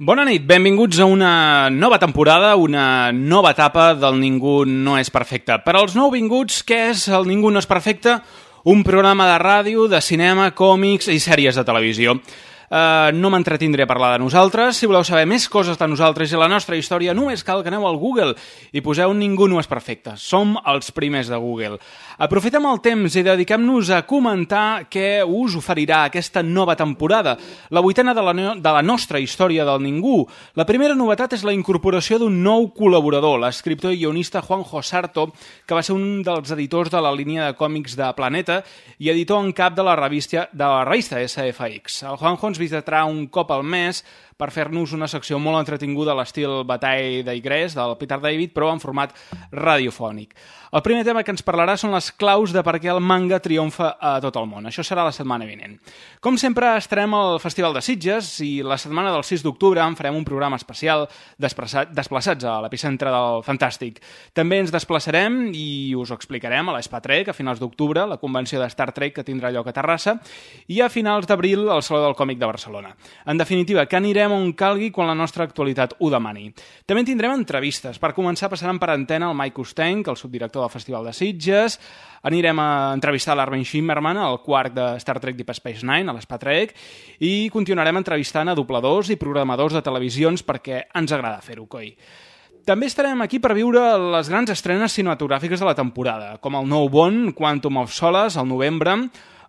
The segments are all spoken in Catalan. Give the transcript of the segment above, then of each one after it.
Bona nit, benvinguts a una nova temporada, una nova etapa del Ningú no és perfecte. Per als nouvinguts, què és el Ningú no és perfecte? Un programa de ràdio, de cinema, còmics i sèries de televisió. Uh, no m'entretindré a parlar de nosaltres. Si voleu saber més coses de nosaltres i la nostra història, només cal que aneu al Google i poseu Ningú no és perfecte. Som els primers de Google. Aprofitem el temps i dediquem-nos a comentar què us oferirà aquesta nova temporada, la vuitena de la, no de la nostra història del Ningú. La primera novetat és la incorporació d'un nou col·laborador, l'escriptor i guionista Juanjo Sarto, que va ser un dels editors de la línia de còmics de Planeta i editor en cap de la revista, de la revista SFX. El Juanjo ens visitarà un cop al mes per fer-nos una secció molt entretinguda a l'estil Batall d'Igrés del Peter David, però en format radiofònic. El primer tema que ens parlarà són les claus de per què el manga triomfa a tot el món. Això serà la setmana vinent. Com sempre, estarem al Festival de Sitges i la setmana del 6 d'octubre en farem un programa especial desplaçats a l'epicentre del Fantàstic. També ens desplaçarem i us ho explicarem a l'Espa Trek a finals d'octubre, la convenció de Star Trek que tindrà lloc a Terrassa, i a finals d'abril al Saló del Còmic de Barcelona. En definitiva, que anirem on calgui quan la nostra actualitat ho demani. També tindrem entrevistes. Per començar, passaran per antena el Mike Ustenc, el subdirector del Festival de Sitges, anirem a entrevistar l'Armin Schimmerman, el quart de Star Trek Deep Space Nine, a l'Espatrek, i continuarem entrevistant a dobladors i programadors de televisions perquè ens agrada fer-ho, coi. També estarem aquí per viure les grans estrenes cinematogràfiques de la temporada, com el nou Bond, Quantum of Solace, al novembre,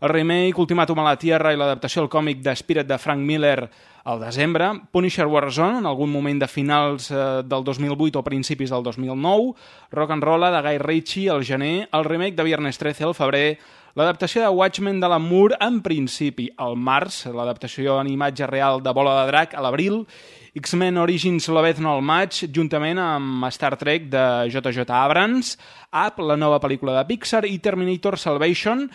el remake Ultimatum a la Tierra i l'adaptació al còmic de Spirit de Frank Miller al desembre, Punisher Warzone en algun moment de finals eh, del 2008 o principis del 2009, Rock and Rolla de Guy Ritchie al gener, el remake de Viernes 13 al febrer, l'adaptació de Watchmen de l'Amour en principi al març, l'adaptació en imatge real de Bola de Drac a l'abril, X-Men Origins Lobezno al maig, juntament amb Star Trek de J.J. Abrams, Up, la nova pel·lícula de Pixar, i Terminator Salvation,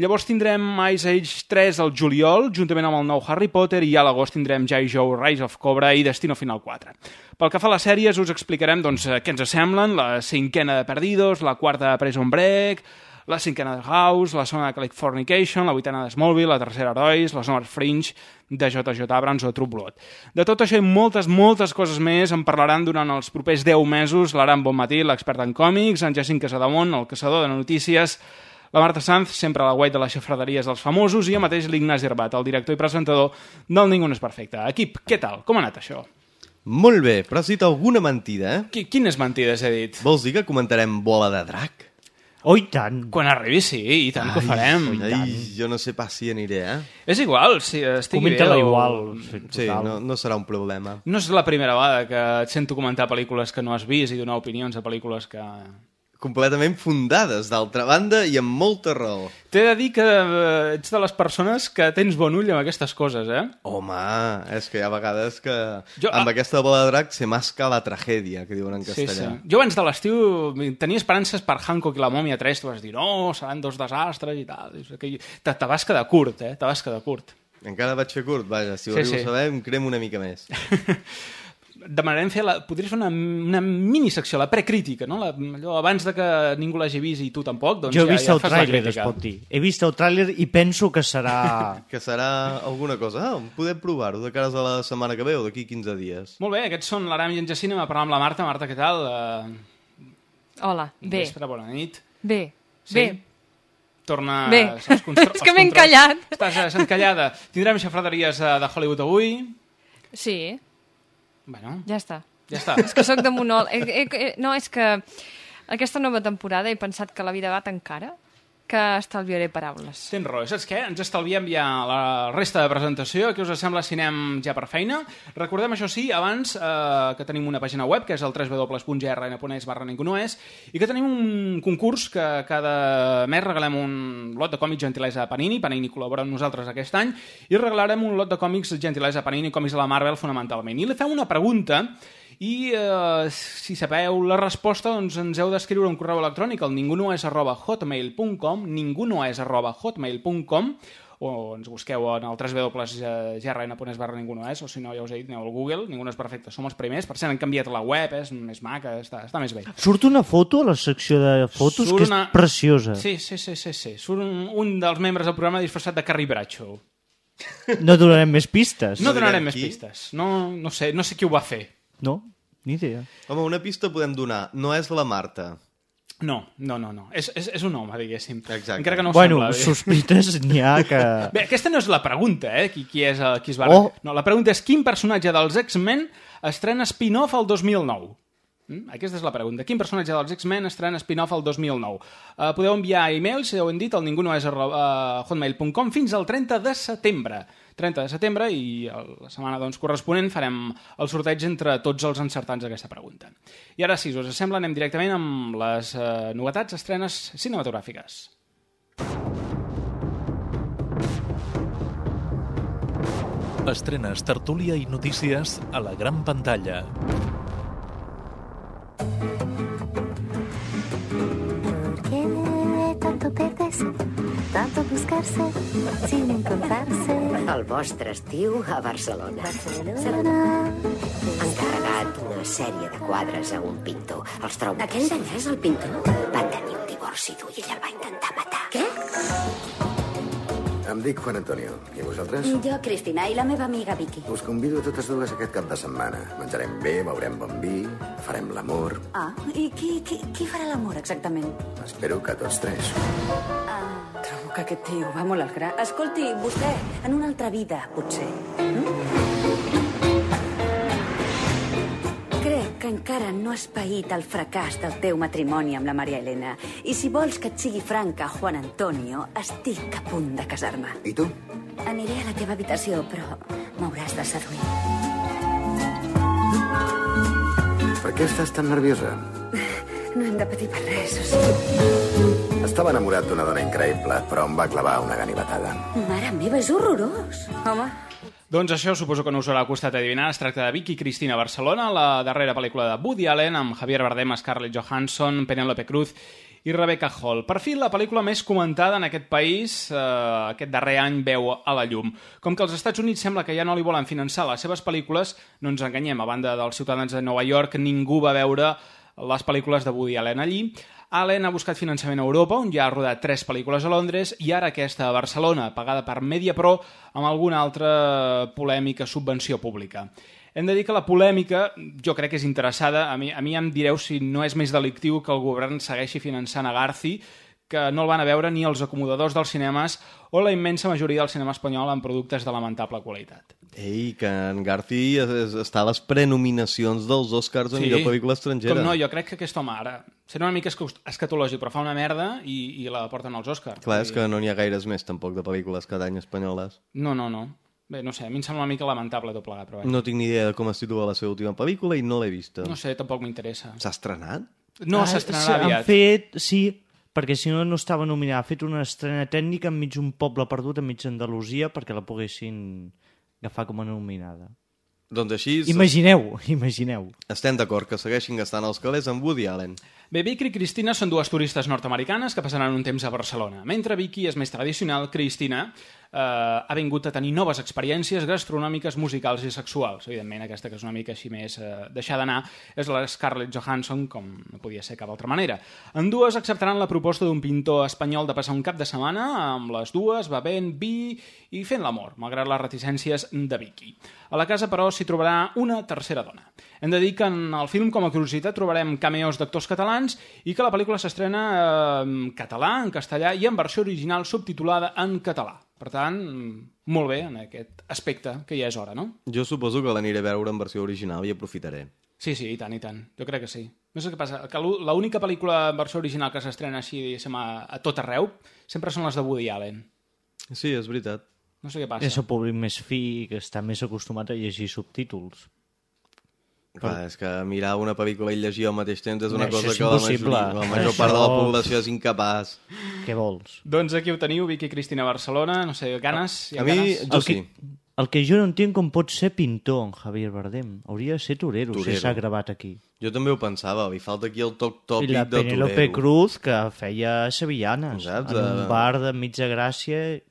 Llavors tindrem Ice Age 3 al juliol, juntament amb el nou Harry Potter, i a l'agost tindrem G.I. Joe, Rise of Cobra i Destino Final 4. Pel que fa a les sèries, us explicarem doncs, què ens semblen, la cinquena de Perdidos, la quarta de Prison Break, la cinquena de House, la zona de Californication, la vuitena de Smallville, la tercera Herois, les noves Fringe de JJ Abrams o True Blood. De tot això i moltes, moltes coses més en parlaran durant els propers 10 mesos l'Aran Bonmatí, l'expert en còmics, en Jacint Casademont, el caçador de notícies, la Marta Sanz, sempre a la guai de les xafraderies dels famosos, i a mateix l'Ignasi Herbat, el director i presentador del Ningú no és perfecte. Equip, què tal? Com ha anat això? Molt bé, però has dit alguna mentida, eh? Qui, quines mentides he dit? Vols dir que comentarem Bola de Drac? Oh, i tant. Quan arribi, sí, i tant que ho farem. Ai, jo no sé pas si aniré, eh? És igual, si estigui Comenta-la bé o- igual. Sí, no, no serà un problema. No és la primera vegada que et sento comentar pel·lícules que no has vist i donar opinions a pel·lícules que... Completament fundades, d'altra banda, i amb molta raó. T'he de dir que eh, ets de les persones que tens bon ull amb aquestes coses, eh? Home, és que hi ha vegades que Jo- amb ah. aquesta bola de drac se masca la tragèdia, que diuen en Sí, sí. castellà. Jo abans de l'estiu tenia esperances per Hancock i la Mòmia 3, tu vas dir, no, seran dos desastres i tal. Aquell- Te, te vas quedar curt, eh? Te vas quedar curt. Encara vaig fer curt, vaja, si ho Sí, arribo sí. a saber em cremo una mica més. Demanarem fer la... Podries fer una, una minisecció, la precrítica, no? La, allò, abans de que ningú l'hagi vist i tu tampoc, doncs Jo ja, he vist ja el tràiler, es pot dir. He vist el tràiler i penso que serà... Que serà alguna cosa. Ah, podem provar-ho de cares a la setmana que ve o d'aquí 15 dies. Molt bé, aquests són l'Aram i en Jacint, a parlar amb la Marta. Marta, què tal? Uh, Hola, bé, Vespre, bona nit. bé, Sí? bé. Torna... Bé. És que m'he encallat. Estàs encallada. Tindrem xafraderies eh, de Hollywood avui. Sí, Bueno, ja està. ja està. És que sóc de monol... Eh, eh, eh, no, és que aquesta nova temporada he pensat que la vida va tan cara que estalviaré paraules. Tens raó. Saps què? Ens estalviem ja la resta de presentació. Què us sembla si anem ja per feina? Recordem, això sí, abans eh, que tenim una pàgina web, que és el www.grn.es barra ningú no és, i que tenim un concurs que cada mes regalem un lot de còmics gentilesa a Panini. Panini col·labora amb nosaltres aquest any, i regalarem un lot de còmics gentilesa a Panini, còmics de la Marvel, fonamentalment. I li fem una pregunta i eh, si sabeu la resposta doncs ens heu d'escriure un correu electrònic al ningunoes arroba hotmail.com ningunoes arroba hotmail.com o ens busqueu en el www.grn.es barra ningunoes o si no ja us he dit, aneu al Google, ningú no és perfecte, som els primers, per cert han canviat la web, és més maca, està, està més bé. Surt una foto a la secció de fotos Surt que és una- preciosa. Sí, sí, sí, sí, sí. surt un, un dels membres del programa disfressat de Carrie Bradshaw. No donarem més pistes. No donarem més pistes, no, no, sé, no sé qui ho va fer. No? Ni idea. Home, una pista podem donar. No és la Marta. No, no, no, no. És, és, és un home, diguéssim. Exacte. Encara que no ho bueno, sembla. bé. sospites n'hi ha que... Bé, aquesta no és la pregunta, eh? Qui, qui, és, el- qui es va... Oh. No, la pregunta és quin personatge dels X-Men estrena spin-off al 2009? Mm? Aquesta és la pregunta. Quin personatge dels X-Men estrena spin-off al 2009? Uh, podeu enviar e-mails, si ho hem dit, al ningunoes.hotmail.com fins al 30 de setembre. 30 de setembre i la setmana doncs, corresponent farem el sorteig entre tots els encertants d'aquesta pregunta. I ara, si us sembla, anem directament amb les uh, novetats, estrenes cinematogràfiques. Estrenes, tertúlia i notícies a la gran pantalla. Tanto buscarse, sin encontrarse? El vostre estiu a Barcelona. Barcelona. Ha encarregat una sèrie de quadres a un pintor. Els trobo... Aquell d'allà és el pintor? Van tenir un divorci dur i ell el va intentar matar. Què? Em dic Juan Antonio. I vosaltres? Jo, Cristina, i la meva amiga Vicky. Us convido a totes dues aquest cap de setmana. Menjarem bé, beurem bon vi, farem l'amor. Ah, i qui, qui, qui farà l'amor exactament? Espero que tots tres. Ah, trobo que aquest tio va molt al gra. Escolti, vostè, en una altra vida, potser. Mm? Crec que encara no has paït el fracàs del teu matrimoni amb la Maria Elena. I si vols que et sigui franca, Juan Antonio, estic a punt de casar-me. I tu? Aniré a la teva habitació, però m'hauràs de seduir. Per què estàs tan nerviosa? No hem de patir per res, o sigui... Estava enamorat d'una dona increïble, però em va clavar una ganivetada. Mare meva, és horrorós. Home, Doncs això suposo que no us haurà costat adivinar. Es tracta de Vicky Cristina Barcelona, la darrera pel·lícula de Woody Allen amb Javier Bardem, Scarlett Johansson, Penélope Cruz i Rebecca Hall. Per fi, la pel·lícula més comentada en aquest país eh, aquest darrer any veu a la llum. Com que als Estats Units sembla que ja no li volen finançar les seves pel·lícules, no ens enganyem, a banda dels ciutadans de Nova York, ningú va veure les pel·lícules de Woody Allen allí. Allen ha buscat finançament a Europa, on ja ha rodat tres pel·lícules a Londres, i ara aquesta a Barcelona, pagada per Mediapro, amb alguna altra polèmica subvenció pública. Hem de dir que la polèmica, jo crec que és interessada, a mi, a mi em direu si no és més delictiu que el govern segueixi finançant a Garci, que no el van a veure ni els acomodadors dels cinemes o la immensa majoria del cinema espanyol amb productes de lamentable qualitat. Ei, que en Garci es- es- està a les prenominacions dels Oscars a sí. millor pel·lícula estrangera. Com no, jo crec que aquest home ara serà una mica escatològic, però fa una merda i, i la porten als Oscars. Clar, és que no n'hi ha gaires més, tampoc, de pel·lícules cada any espanyoles. No, no, no. Bé, no sé, a mi em sembla una mica lamentable tot plegat, però bé. No tinc ni idea de com es titula la seva última pel·lícula i no l'he vista. no sé, tampoc m'interessa. S'ha estrenat? No, Ah, s'estrenarà sí, aviat. Han fet, sí, perquè si no, no estava nominada. Ha fet una estrena tècnica enmig d'un poble perdut, enmig d'Andalusia, perquè la poguessin agafar com a nominada. Doncs així... Imagineu, imagineu. Estem d'acord que segueixin gastant els calés amb Woody Allen. Bé, Vicky i Cristina són dues turistes nord-americanes que passaran un temps a Barcelona. Mentre Vicky és més tradicional, Cristina eh, ha vingut a tenir noves experiències gastronòmiques, musicals i sexuals. Evidentment, aquesta que és una mica així més eh, deixar d'anar és la Scarlett Johansson, com no podia ser cap altra manera. En dues acceptaran la proposta d'un pintor espanyol de passar un cap de setmana amb les dues, bevent vi i fent l'amor, malgrat les reticències de Vicky. A la casa, però, s'hi trobarà una tercera dona. Hem de dir que en el film, com a curiositat, trobarem cameos d'actors catalans i que la pel·lícula s'estrena eh, en català, en castellà i en versió original subtitulada en català. Per tant, molt bé en aquest aspecte, que ja és hora, no? Jo suposo que l'aniré a veure en versió original i aprofitaré. Sí, sí, i tant, i tant. Jo crec que sí. No sé què passa, que l'ú- l'única pel·lícula en versió original que s'estrena així, diguéssim, a, a tot arreu, sempre són les de Woody Allen. Sí, és veritat. No sé què passa. És el públic més fi que està més acostumat a llegir subtítols. Clar, és que mirar una pel·lícula i llegir al mateix temps és una Això cosa és que la, impossible. la major Això- part de la població és incapaç. Què vols? Doncs aquí ho teniu, Vicky Cristina Barcelona, no sé, ganes? Ha A mi, ganes? jo el sí. que, el que jo no entenc com pot ser pintor en Javier Bardem. Hauria de ser torero, Torero. si s'ha gravat aquí. Jo també ho pensava, li falta aquí el toc I tòpic la de Penélope torero. Cruz, que feia sevillanes Saps? en un bar de mitja gràcia.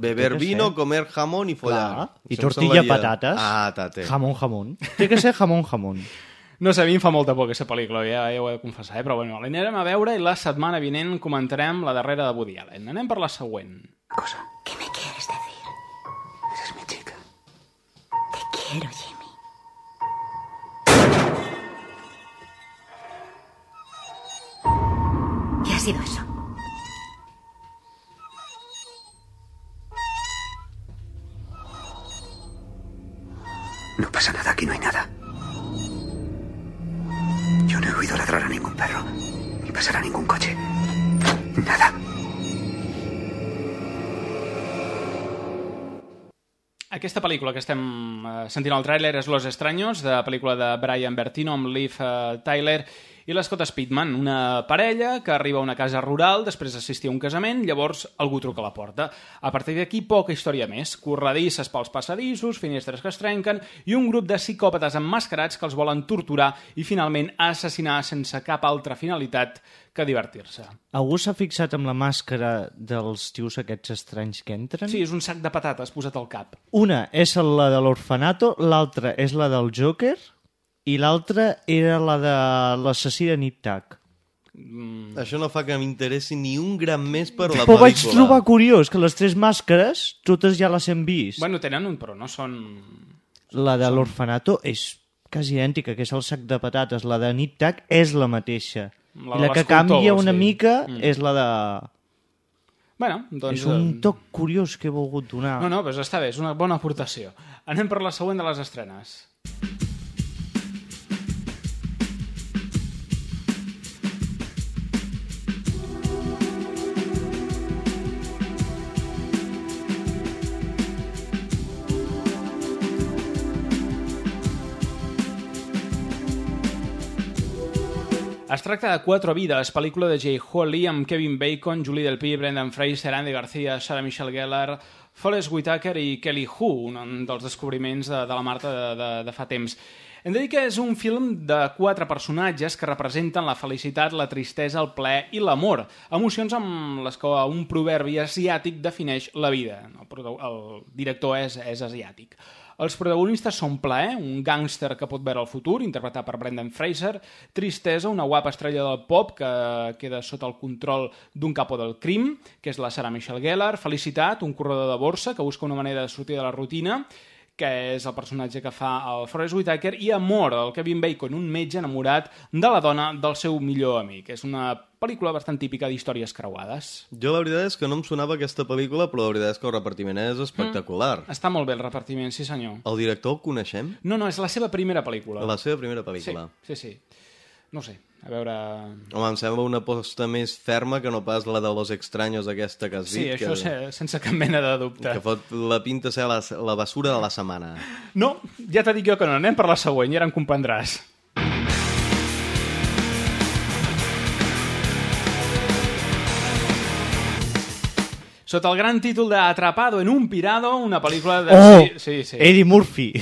Beber vino, ser. comer jamón i follar. Clar. I Això tortilla patates. Ah, tate. Jamón, jamón. Té que ser jamón, jamón. No sé, a mi em fa molta por aquesta pel·lícula, ja, ja ho he de confessar, eh? però bueno, l'anirem a veure i la setmana vinent comentarem la darrera de Woody Allen. Anem per la següent. ¿Qué me quieres decir? Eres mi chica. Te quiero, Jimmy. ¿Qué ha sido eso? Pasa nada, aquí no hay nada. Yo no he oído ladrar a ningún perro, ni pasar a ningún coche. Nada. Aquesta pel·lícula que estem eh, sentint al tràiler és Los Extraños, de pel·lícula de Brian Bertino amb Liv eh, Tyler i l'Scott Speedman, una parella que arriba a una casa rural després d'assistir a un casament, llavors algú truca a la porta. A partir d'aquí, poca història més. Corredisses pels passadissos, finestres que es trenquen i un grup de psicòpates emmascarats que els volen torturar i finalment assassinar sense cap altra finalitat que divertir-se. Algú s'ha fixat amb la màscara dels tios aquests estranys que entren? Sí, és un sac de patates posat al cap. Una és la de l'orfanato, l'altra és la del Joker i l'altra era la de l'assassí de Nip Tuck. Això no fa que m'interessi ni un gram més per la Però vaig pel·lícula. trobar curiós que les tres màscares totes ja les hem vist. Bueno, tenen un, però no són... La de l'orfanato és quasi idèntica, que és el sac de patates. La de Nip Tuck és la mateixa. La I la que canvia una dir. mica Mm. és la de... Bueno, doncs... és un eh, toc curiós que he volgut donar. No, no, doncs està bé, és una bona aportació. Anem per la següent de les estrenes. Es tracta de Quatre vides, pel·lícula de Jay Hawley amb Kevin Bacon, Julie Delpy, Brendan Fraser, Andy Garcia, Sarah Michelle Gellar, Forrest Whitaker i Kelly Hu, un dels descobriments de, de la Marta de, de, de fa temps. Hem de dir que és un film de quatre personatges que representen la felicitat, la tristesa, el plaer i l'amor, emocions amb les que un proverbi asiàtic defineix la vida. El, el director és, és asiàtic. Els protagonistes són Plaer, un gàngster que pot veure el futur, interpretat per Brendan Fraser, Tristesa, una guapa estrella del pop que queda sota el control d'un capo del crim, que és la Sarah Michelle Gellar, Felicitat, un corredor de borsa que busca una manera de sortir de la rutina, que és el personatge que fa el Forrest Whitaker, i Amor, el Kevin Bacon, un metge enamorat de la dona del seu millor amic. És una pel·lícula bastant típica d'històries creuades. Jo la veritat és que no em sonava aquesta pel·lícula, però la veritat és que el repartiment és espectacular. Està molt bé el repartiment, sí senyor. El director el coneixem? No, no, és la seva primera pel·lícula. La seva primera pel·lícula. Sí, sí, sí. No sé, a veure... Home, em sembla una aposta més ferma que no pas la de Los Extraños aquesta que has Sí, dit. això que, se- sense cap mena de dubte. que fot la pinta ser la, la basura de la setmana. No, ja t'he dit jo que no, anem per la següent, i ara em comprendràs. Sota el gran títol de Atrapado en un pirado, una pel·lícula de... Oh! Sí, sí, sí. Eddie Murphy.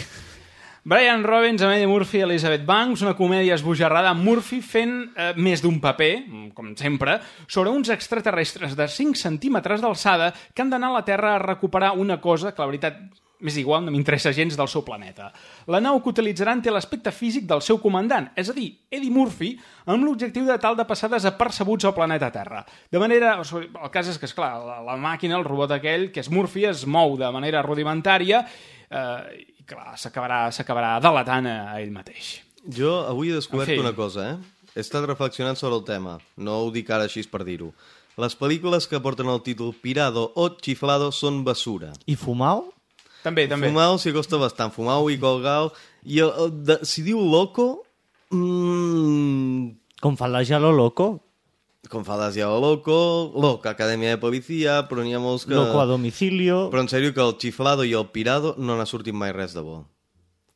Brian Robbins, amb Eddie Murphy Elizabeth Banks, una comèdia esbojarrada amb Murphy fent eh, més d'un paper, com sempre, sobre uns extraterrestres de 5 centímetres d'alçada que han d'anar a la Terra a recuperar una cosa que, la veritat, m'és igual, no m'interessa gens del seu planeta. La nau que utilitzaran té l'aspecte físic del seu comandant, és a dir, Eddie Murphy, amb l'objectiu de tal de passar desapercebuts al planeta Terra. De manera... El cas és que, esclar, la, la màquina, el robot aquell, que és Murphy, es mou de manera rudimentària eh, clar, s'acabarà s'acabarà delatant a ell mateix. Jo avui he descobert En fi. una cosa, eh? He estat reflexionant sobre el tema. No ho dic ara així per dir-ho. Les pel·lícules que porten el títol Pirado o Chiflado són basura. I Fumau? També, també. Fumau s'hi costa bastant. Fumau i Colgal... I el, el, de, si diu Loco... Mmm, Com fa la Jalo Loco? con Fadasia Loco, Loca Academia de Policia, però n'hi ha molts que... Loco a domicilio... Però en sèrio que el Chiflado i el Pirado no n'ha sortit mai res de bo.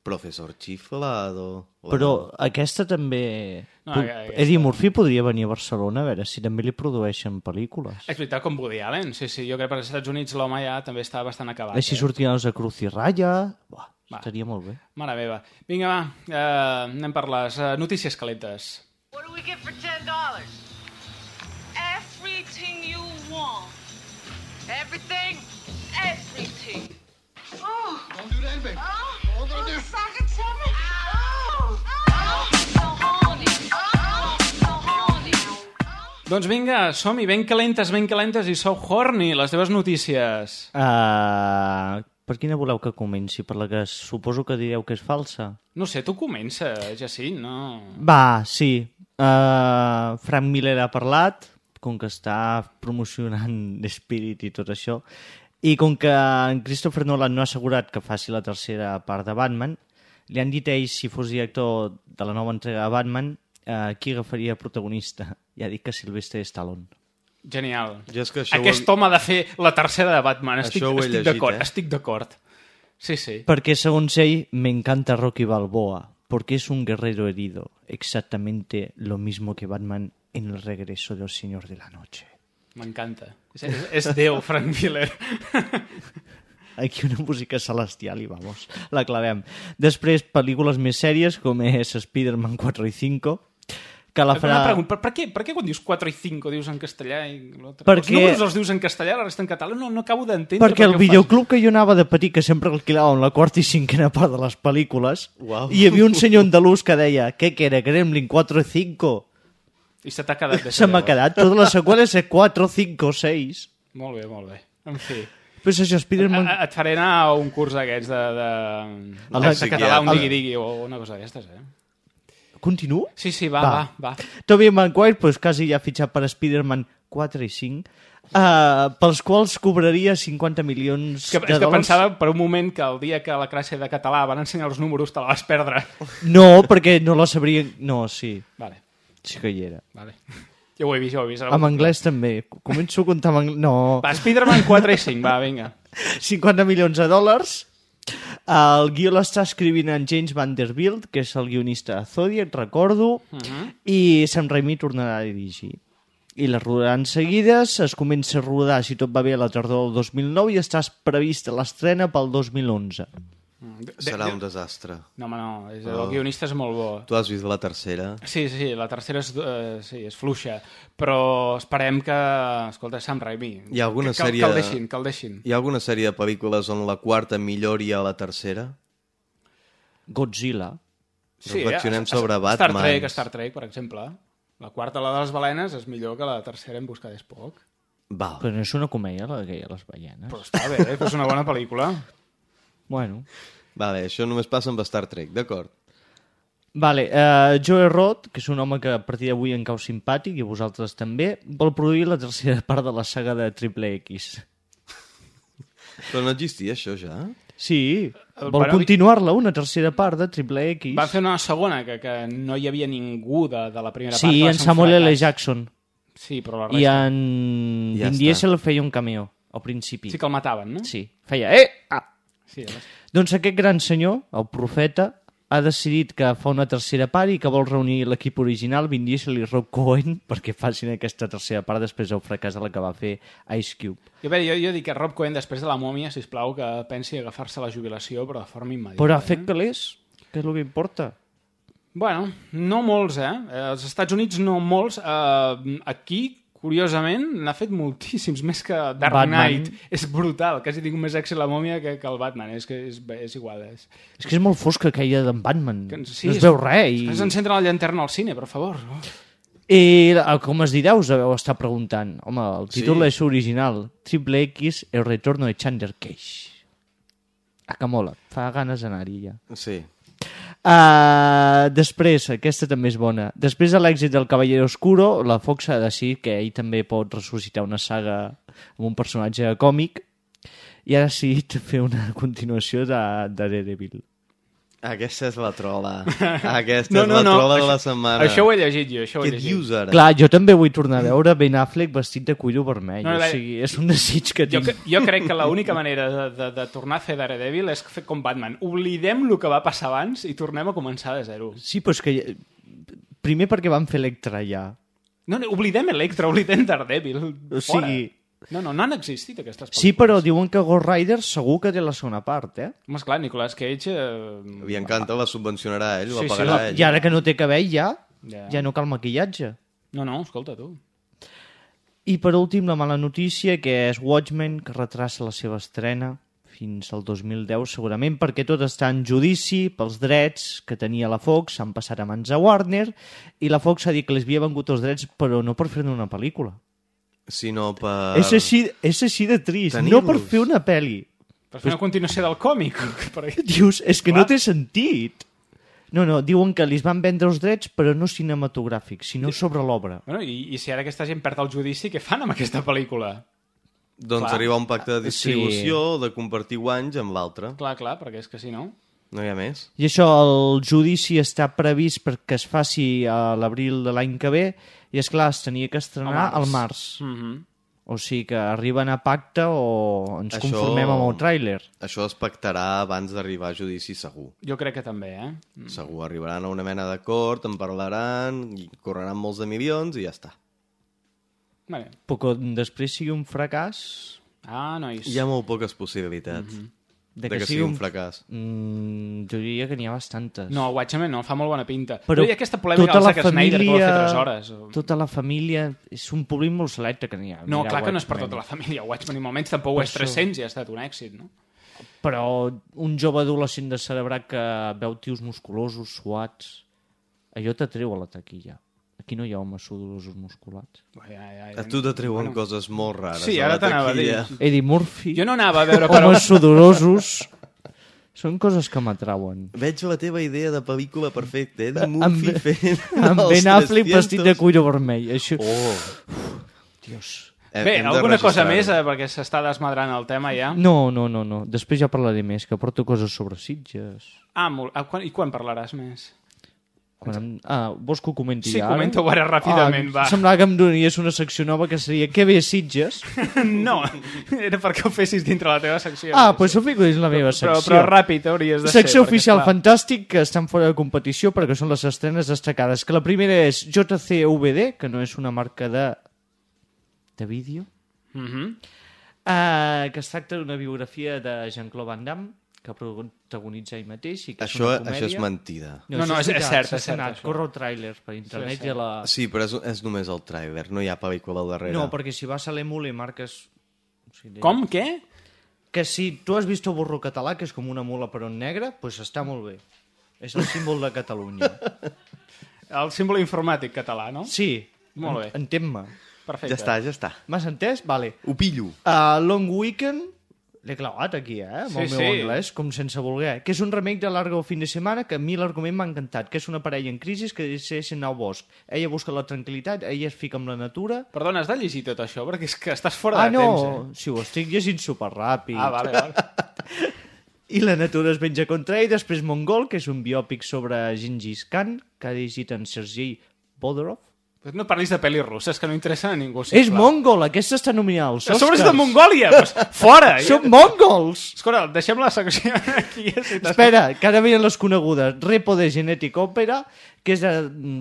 Professor Chiflado... Però aquesta també... No, aquesta... Eddie Murphy podria venir a Barcelona a veure si també li produeixen pel·lícules. És veritat, com Woody Allen. Sí, sí, jo crec que als Estats Units l'home ja també està bastant acabat. Així eh? sortien els de Cruz i Raya... Buah. Estaria molt bé. Mare meva. Vinga, va, uh, anem per les uh, notícies calentes. What do we get for $10? Everything, everything. Oh. Don't do that, baby. Oh, oh, oh suck it to me. Oh, oh, so horny. Oh, so horny. Doncs vinga, som-hi, ben calentes, ben calentes i sou horny, les teves notícies. Uh, per quina voleu que comenci? Per la que suposo que direu que és falsa? No sé, tu comença, Jacint, no? Va, sí. Uh, Frank Miller ha parlat, com que està promocionant Spirit i tot això, i com que en Christopher Nolan no ha assegurat que faci la tercera part de Batman, li han dit ell, si fos director de la nova entrega de Batman, uh, qui agafaria protagonista. I ha dit que Sylvester Stallone. Genial. Jo és que això Aquest ho home ha de fer la tercera de Batman. Estic, estic d'acord, eh? estic d'acord. Sí, sí. Porque según ell, me encanta Rocky Balboa, porque es un guerrero herido, exactamente lo mismo que Batman en el regreso del Señor de la Noche. M'encanta. És, és, Déu, Frank Miller. Aquí una música celestial i vamos, la clavem. Després, pel·lícules més sèries, com és Spider-Man 4 i 5, que la farà... Una pregunta, per, per, què, per què quan dius 4 i 5 dius en castellà i l'altre? Perquè- Els números els dius en castellà, la resta en català? No, no acabo d'entendre Perquè el per què ho videoclub que jo anava de petit, que sempre alquilàvem la quarta i cinquena part de les pel·lícules, Uau. hi havia un senyor andalús que deia què que era, Gremlin 4 i 5? I se t'ha quedat de Se m'ha quedat, totes les seqüeles és 4, 5 o 6. Molt bé, molt bé. En fi. És això, Spider-Man... Et faré anar a un curs d'aquests de, de, de, de, de- català, un digui-digui o una cosa d'aquestes, eh? Continuo? Sí, sí, va, Va. va, va. Tobey Maguire, pues, quasi ja ha fitxat per Spider-Man 4 i 5, uh, pels quals cobraria 50 milions que, de és que dòlars. pensava per un moment que el dia que la classe de català van ensenyar els números te la vas perdre. No, perquè no la sabrien... No, sí, Vale, sí que hi era. vale. Jo ho he vist, jo ho he vist. En anglès també. Començo a comptar en anglès. No. Va, Spider-Man 4 i 5, va, vinga. 50 milions de dòlars. El guió l'està escrivint en James Vanderbilt, que és el guionista de Zodiac, recordo, i Sam Raimi tornarà a dirigir. I les rodaran seguides, es comença a rodar, si tot va bé, a la tardor del 2009 i està prevista l'estrena pel 2011. Serà un desastre. No, home, no, és, Oh. el guionista és molt bo. Tu has vist la tercera? Sí, sí, la tercera és, eh, sí, és fluixa, però esperem que... Escolta, Sam Raimi... Hi ha alguna que, que, sèrie... Que el deixin, que el deixin. Hi ha alguna sèrie de pel·lícules on la quarta millori a la tercera? Godzilla. Reflexionem eh, sobre Star Batman. Trek, Star Trek, per exemple. La quarta, la de les balenes, és millor que la tercera en busca d'Espoc. Val. Però no és una comèdia, la que hi ha a les ballenes. Però està bé, eh? però és una bona pel·lícula. Bueno. Vale, això només passa amb Star Trek, d'acord. Vale, uh, Joe Roth, que és un home que a partir d'avui em cau simpàtic, i vosaltres també, vol produir la tercera part de la saga de Triple X. Però no existia això ja? Sí, El vol continuar-la, una tercera part de Triple X. Van fer una segona, que, que no hi havia ningú de, de la primera part. Sí, que va en Samuel L. fracàs. Jackson. Sí, però la I resta... en Ja Vin. Diesel feia un cameo, al principi. Sí que el mataven, no? Sí, feia... Eh! Ah! Sí, sí. Doncs aquest gran senyor, el profeta, ha decidit que fa una tercera part i que vol reunir l'equip original, Vin Diesel i Rob Cohen, perquè facin aquesta tercera part després del fracàs de la que va fer Ice Cube. Jo, veure, jo, jo dic que Rob Cohen, després de la mòmia, si plau que pensi agafar-se la jubilació, però de forma immediata. Però ha eh? fet calés, que és el que importa. Bueno, no molts, eh? Eh, Als Estats Units no molts. Eh, aquí, curiosament, n'ha fet moltíssims, més que Dark Batman. Knight. És brutal, quasi tinc més èxit la mòmia que, que el Batman. És que és, és igual. És... És que és molt fosca aquella d'en Batman. Que, no es veu res. I... Has d'encendre la llanterna al cine, per favor. Oh. I eh, com es dirà, us deveu estar preguntant. Home, el títol Sí. és original. Triple X, el retorno de Chandler Cage. Ah, que mola. Fa ganes d'anar-hi ja. Sí. Uh, després, aquesta també és bona. Després de l'èxit del Caballero Oscuro, la Fox ha decidit que ell també pot ressuscitar una saga amb un personatge còmic i ha decidit fer una continuació de, de Daredevil. Aquesta és la trola. Aquesta No, és no, la no, trola de això- la setmana. això ho he llegit jo, això ho he Què llegit. dius ara? Clar, jo també vull tornar a veure Ben Affleck vestit de cuiro vermell. No, la- o sigui, és un desig que Jo, tinc. cre- jo crec que l'única manera de, de, de tornar a fer Daredevil és fer com Batman. Oblidem el que va passar abans i tornem a començar de zero. Sí, però és que... Primer perquè van fer Electra ja. No, no, oblidem Electra, oblidem Daredevil. O Fora. No, no, no han existit aquestes pel·lícules. Sí, però diuen que Ghost Rider segur que té la segona part, eh? Home, esclar, Nicolas Cage... Eh... Li encanta, la subvencionarà ell, la Sí, sí, pagarà la- ell. I ara que no té cabell ja, Ja. ja no cal maquillatge. No, no, escolta, tu. I per últim, la mala notícia, que és Watchmen, que retrassa la seva estrena fins al 2010, segurament perquè tot està en judici pels drets que tenia la Fox, s'han passat a mans a Warner, i la Fox ha dit que les havia vengut els drets, però no per fer una pel·lícula. Sinó per... És, així, és així de trist, no per fer una pel·li. Per fer una continuació del còmic. Perquè... Dius, és que Clar. no té sentit. No, no, diuen que li van vendre els drets, però no cinematogràfics, sinó sobre l'obra. Bueno, i, I si ara aquesta gent perd el judici, què fan amb aquesta pel·lícula? Doncs Clar. arriba a un pacte de distribució, Sí. de compartir guanys amb l'altre. Clar, clar, perquè és que si no... No hi ha més. I això, el judici està previst perquè es faci a l'abril de l'any que ve, i és clar, es tenia que estrenar al març. Mm -hmm. O sigui que arriben a pacte o ens conformem amb el tràiler. Això es pactarà abans d'arribar a judici segur. Jo crec que també, eh? Mm. Segur, arribaran a una mena d'acord, en parlaran, i correran molts de milions i ja està. Vale. Però després sigui un fracàs... Ah, nois. Hi ha molt poques possibilitats Mhm. De, que, sigui un fracàs. Mm, jo diria que n'hi ha bastantes. No, Watchmen no, fa molt bona pinta. Però Però hi ha aquesta polèmica tota la Zack Snyder que vol fer família- 3 hores. O... Tota la família... És un públic molt selecte que n'hi ha. No, Mira, clar que no és per Watchmen. tota la família. Watchmen, ni molt menys, tampoc Per és això. 300 i ha estat un èxit, no? Però un jove adolescent de cerebrat que veu tios musculosos, suats, allò t'atreu a la taquilla. Aquí no hi ha homes sudorosos musculats. Ja, ja, A tu t'atreuen bueno. coses molt rares. Sí, ara t'anava a dir. taquilla. Eddie Murphy... Jo no anava a veure... Però... Homes sudorosos... Són coses que m'atrauen. Veig la teva idea de pel·lícula perfecta, eh? De Amb, Murphy fent amb els Ben Affleck 300. vestit de cuiro vermell. Això... Oh. Dios. Hem- Bé, hem alguna cosa més, eh, perquè s'està desmadrant el tema ja. No, no, no, no. Després ja parlaré més, que porto coses sobre Sitges. Ah, molt... ah quan... i quan parlaràs més? Quan em... Ah, vols que ho comenti Sí, ara? comenta-ho ara ràpidament, ah, va. Semblava que em donies una secció nova que seria Què ve Sitges? no, era perquè ho fessis dintre la teva secció. Ah, doncs pues ho fico dins la meva Però, secció. però ràpid hauries de ser. Secció perquè, oficial esclar, fantàstic que estan fora de competició perquè són les estrenes destacades. Que la primera és JCVD, que no és una marca de de vídeo, Mhm. uh, que es tracta d'una biografia de Jean-Claude Van Damme que protagonitza ell mateix i que Això, és una comèdia. això és mentida. No, no, és- és veritat, cert, s'ha és cert, això. Corre el tràiler per internet Sí, i la... Sí, però és, és només el tràiler, no hi ha pel·lícula al darrere. No, perquè si vas a l'Emule i marques... o sigui, Com? Què? Que si tu has vist el burro català, que és com una mula però en negre, doncs pues està molt bé. És el símbol de Catalunya. El símbol informàtic català, no? Sí. Molt bé. En- Entén-me. Perfecte. Ja està, ja està. M'has entès? Vale. Ho pillo. Uh, Long Weekend, l'he clavat aquí, eh? Amb Sí, el meu sí. anglès, com sense voler. Que és un remake de Largo fin de setmana que a mi l'argument m'ha encantat, que és una parella en crisi que decideixen anar al bosc. Ella busca la tranquil·litat, ella es fica amb la natura... Perdona, has de llegir tot això, perquè és que estàs fora ah, de no, temps, si ho estic llegint superràpid. eh? Ah, vale, vale. I la natura es venja contra ell. Després Mongol, que és un biòpic sobre Gengis Khan, que ha dirigit en Sergei Bodorov. Pues no parlis de pel·lis russes, que no interessa a ningú. és sisplau. mongol, aquesta està nominada als A Oscars. sobre és de Mongòlia! Pues, fora! Són mongols! Escolta, deixem la secció aquí. Si Espera, que ara venen les conegudes. Repo de Genetic Opera, que és de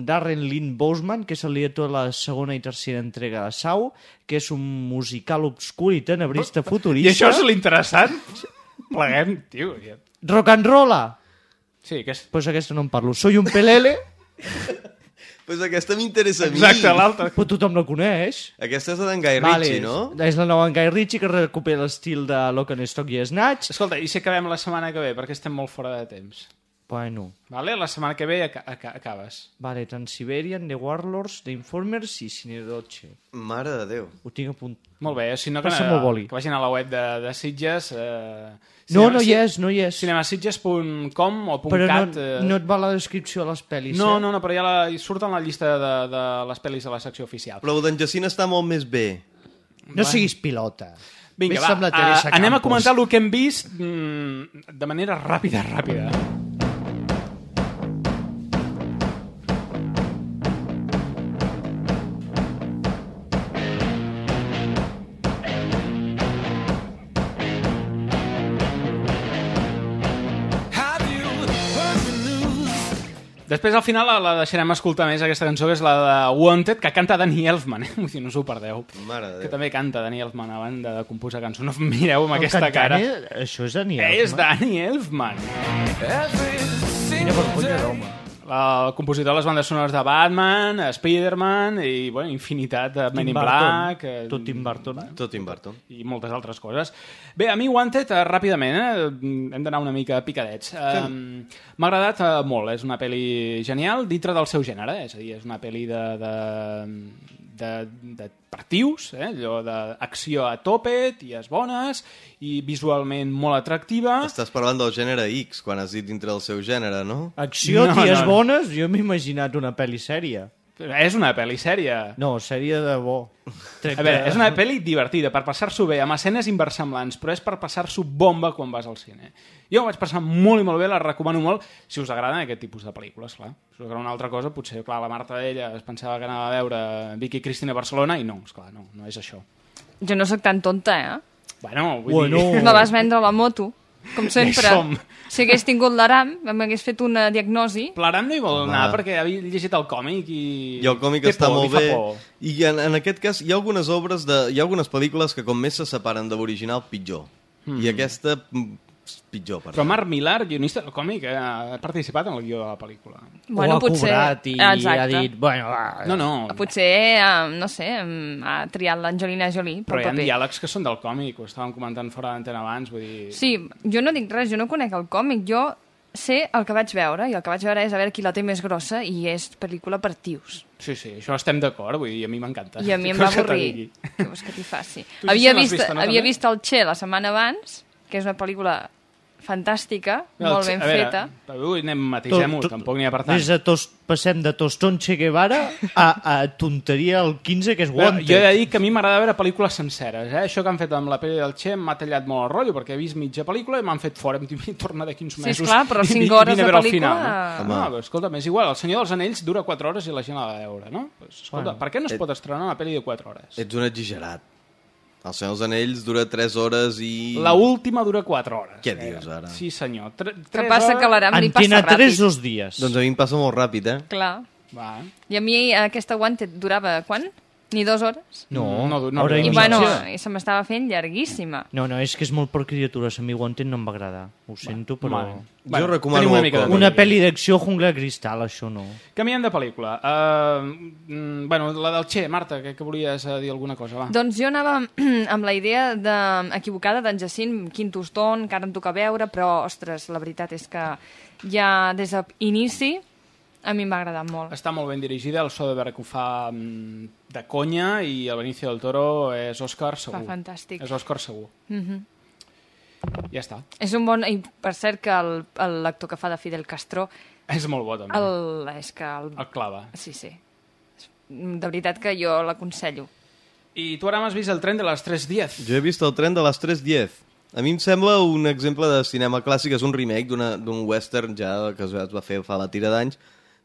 Darren Lynn Bousman, que el director de la segona i tercera entrega de Sau, que és un musical obscur i tenebrista futurista. I això és l'interessant? Pleguem, tio. Ja. Rock and rolla! Sí, que és... Pues aquesta no en parlo. Soy un pelele, Pues aquesta m'interessa a mi. Exacte, l'altre. però tothom la coneix. Aquesta és la d'en Guy Ritchie, no? És la nova en Guy Ritchie que recupera l'estil de Lock and Stock i Snatch. Escolta, i si acabem la setmana que ve, perquè estem molt fora de temps? Bueno, Vale? La setmana que ve aca aca acabes. vale, Transiberian, The Warlords, The Informers i Cinedoche. Mare de Déu. Ho tinc a punt. Molt bé, si no que, boli. que vagin a la web de, de Sitges. Eh, No, no hi és, no hi és. cinemasitges.com o Però .cat. no, eh, no et va la descripció de les pel·lis, no, eh? no, no, però ja la, surt en la llista de, de les pel·lis de la secció oficial. Però el d'en Jacint està molt més bé. No siguis pilota. Vinga, va, Teresa eh, anem a comentar el que hem vist mm, de manera ràpida, ràpida. Després, al final, la, la deixarem escoltar més, aquesta cançó, que és la de Wanted, que canta Danny Elfman, eh? Vull dir, no us ho perdeu. Mare de Que Déu. també canta Danny Elfman a banda de composar cançó. No mireu amb El aquesta cantant, cara. eh? Això és Daniel. És Danny Elfman. Quina vergonya d'home. El compositor de les bandes sonores de Batman, Spider-Man i bueno, infinitat de Men in Black eh, Tot Tim Burton. Tot Tim Burton. i moltes altres coses. Bé, a mi Wanted, eh, ràpidament, eh, hem d'anar una mica picadets. Eh, M'ha agradat eh, molt, és una pel·li genial dintre del seu gènere, és a dir, és una pel·li de, de, de, de partius, eh, allò d'acció a tope, ties bones, i visualment molt atractiva. Estàs parlant del gènere X, quan has dit dintre del seu gènere, no? Acció, No, ties no. no. bones, jo m'he imaginat una pel·li sèria. És una pel·li sèria. No, sèria de bo. Trec A veure, de- és una pel·li divertida, per passar-s'ho bé, amb escenes inversemblants, però és per passar-s'ho bomba quan vas al cine. Jo ho vaig passar molt i molt bé, la recomano molt, si us agraden aquest tipus de pel·lícules, clar. Si us agrada una altra cosa, potser, clar, la Marta d'ella es pensava que anava a veure Vicky Cristina a Barcelona i no, esclar, no, no és això. Jo no sóc tan tonta, eh? Bueno, vull Bueno. dir... Me vas vendre la moto, com sempre. som. Si hagués tingut l'ARAM, m'hagués fet una diagnosi. L'aram no hi vol Home. anar perquè havia llegit el còmic i... I el còmic Té està por, molt bé. por. I en, en aquest cas hi ha algunes obres, de, hi ha algunes pel·lícules que com més se separen de l'original, pitjor. I aquesta, mm, pitjor. Per Però Marc Millar, guionista del còmic, eh, ha participat en el guió de la pel·lícula. Bueno, ho ha potser... cobrat i Exacte. ha dit... Bueno, va, No, no, Potser, eh, no sé, ha triat l'Angelina Jolie però hi ha paper. diàlegs que són del còmic, ho estàvem comentant fora d'antena abans, vull dir... Sí, jo no dic res, jo no conec el còmic, jo sé el que vaig veure, i el que vaig veure és a veure qui la té més grossa, i és pel·lícula per tios. Sí, sí, això estem d'acord, vull dir, a mi m'encanta. I a mi em va avorrir. Què vols que t'hi faci? Tu Havia, vist, vista, no, havia també? vist el Che la setmana abans, que és una pel·lícula fantàstica, molt ben a veure, feta. Avui anem, matisem-ho, tampoc n'hi ha per tant. Des de tos, passem de Tostón Che Guevara a, a tonteria el 15, que és Però Wanted. jo he de dir que a mi m'agrada veure pel·lícules senceres, eh? Això que han fet amb la pel·li del Che m'ha tallat molt el rotllo, perquè he vist mitja pel·lícula i m'han fet fora, em dic, torna d'aquí uns Sí, mesos. esclar, però i cinc vi- hores vine a de veure el pel·lícula- Final, no? Home. no, però escolta'm, és igual, El Senyor dels Anells dura 4 hores i la gent l'ha de veure, no? Pues, escolta, Bueno. per què no es Et- pot estrenar una pel·li de 4 hores? Ets un exagerat. El Senyor dels Anells dura 3 hores i... La última dura 4 hores. Què dius, ara? Sí, senyor. Tre Que passa hores... que l'Aram li passa Antena 3 ràpid. dos dies. Doncs a mi em passa molt ràpid, eh? Clar. Va. I a mi aquesta Wanted durava, quan? Ni dues hores? No, No, no, hora no, i I no, bueno, se m'estava fent llarguíssima. No, no, és que és molt per criatures. A mi Wanted no em va agradar. Ho sento, però... Bueno. Jo recomano una mica de còmic. Una pel·li d'acció jungla de cristal, això no. Canviem de pel·lícula. Uh, mm, bueno, la del Che, Marta, que, que volies eh, dir alguna cosa, va. Doncs jo anava amb la idea de, equivocada d'en Jacint Quin Tostón, que ara em toca veure, però, ostres, la veritat és que ja des d'inici a mi m'ha agradat molt. Està molt ben dirigida, el Soderbergh ho fa mm, de conya i el Benicio del Toro és Òscar segur. fantàstic. És Òscar segur. Mhm. Ja està. És un bon... I per cert que l'actor que fa de Fidel Castro, És molt bo, també. el, és que... El, El clava. sí, sí. De veritat que jo l'aconsello. I tu ara m'has vist el tren de les 3.10. Jo he vist el tren de les 3.10. A mi em sembla un exemple de cinema clàssic, és un remake d'una- d'un western ja que es va fer fa la tira d'anys,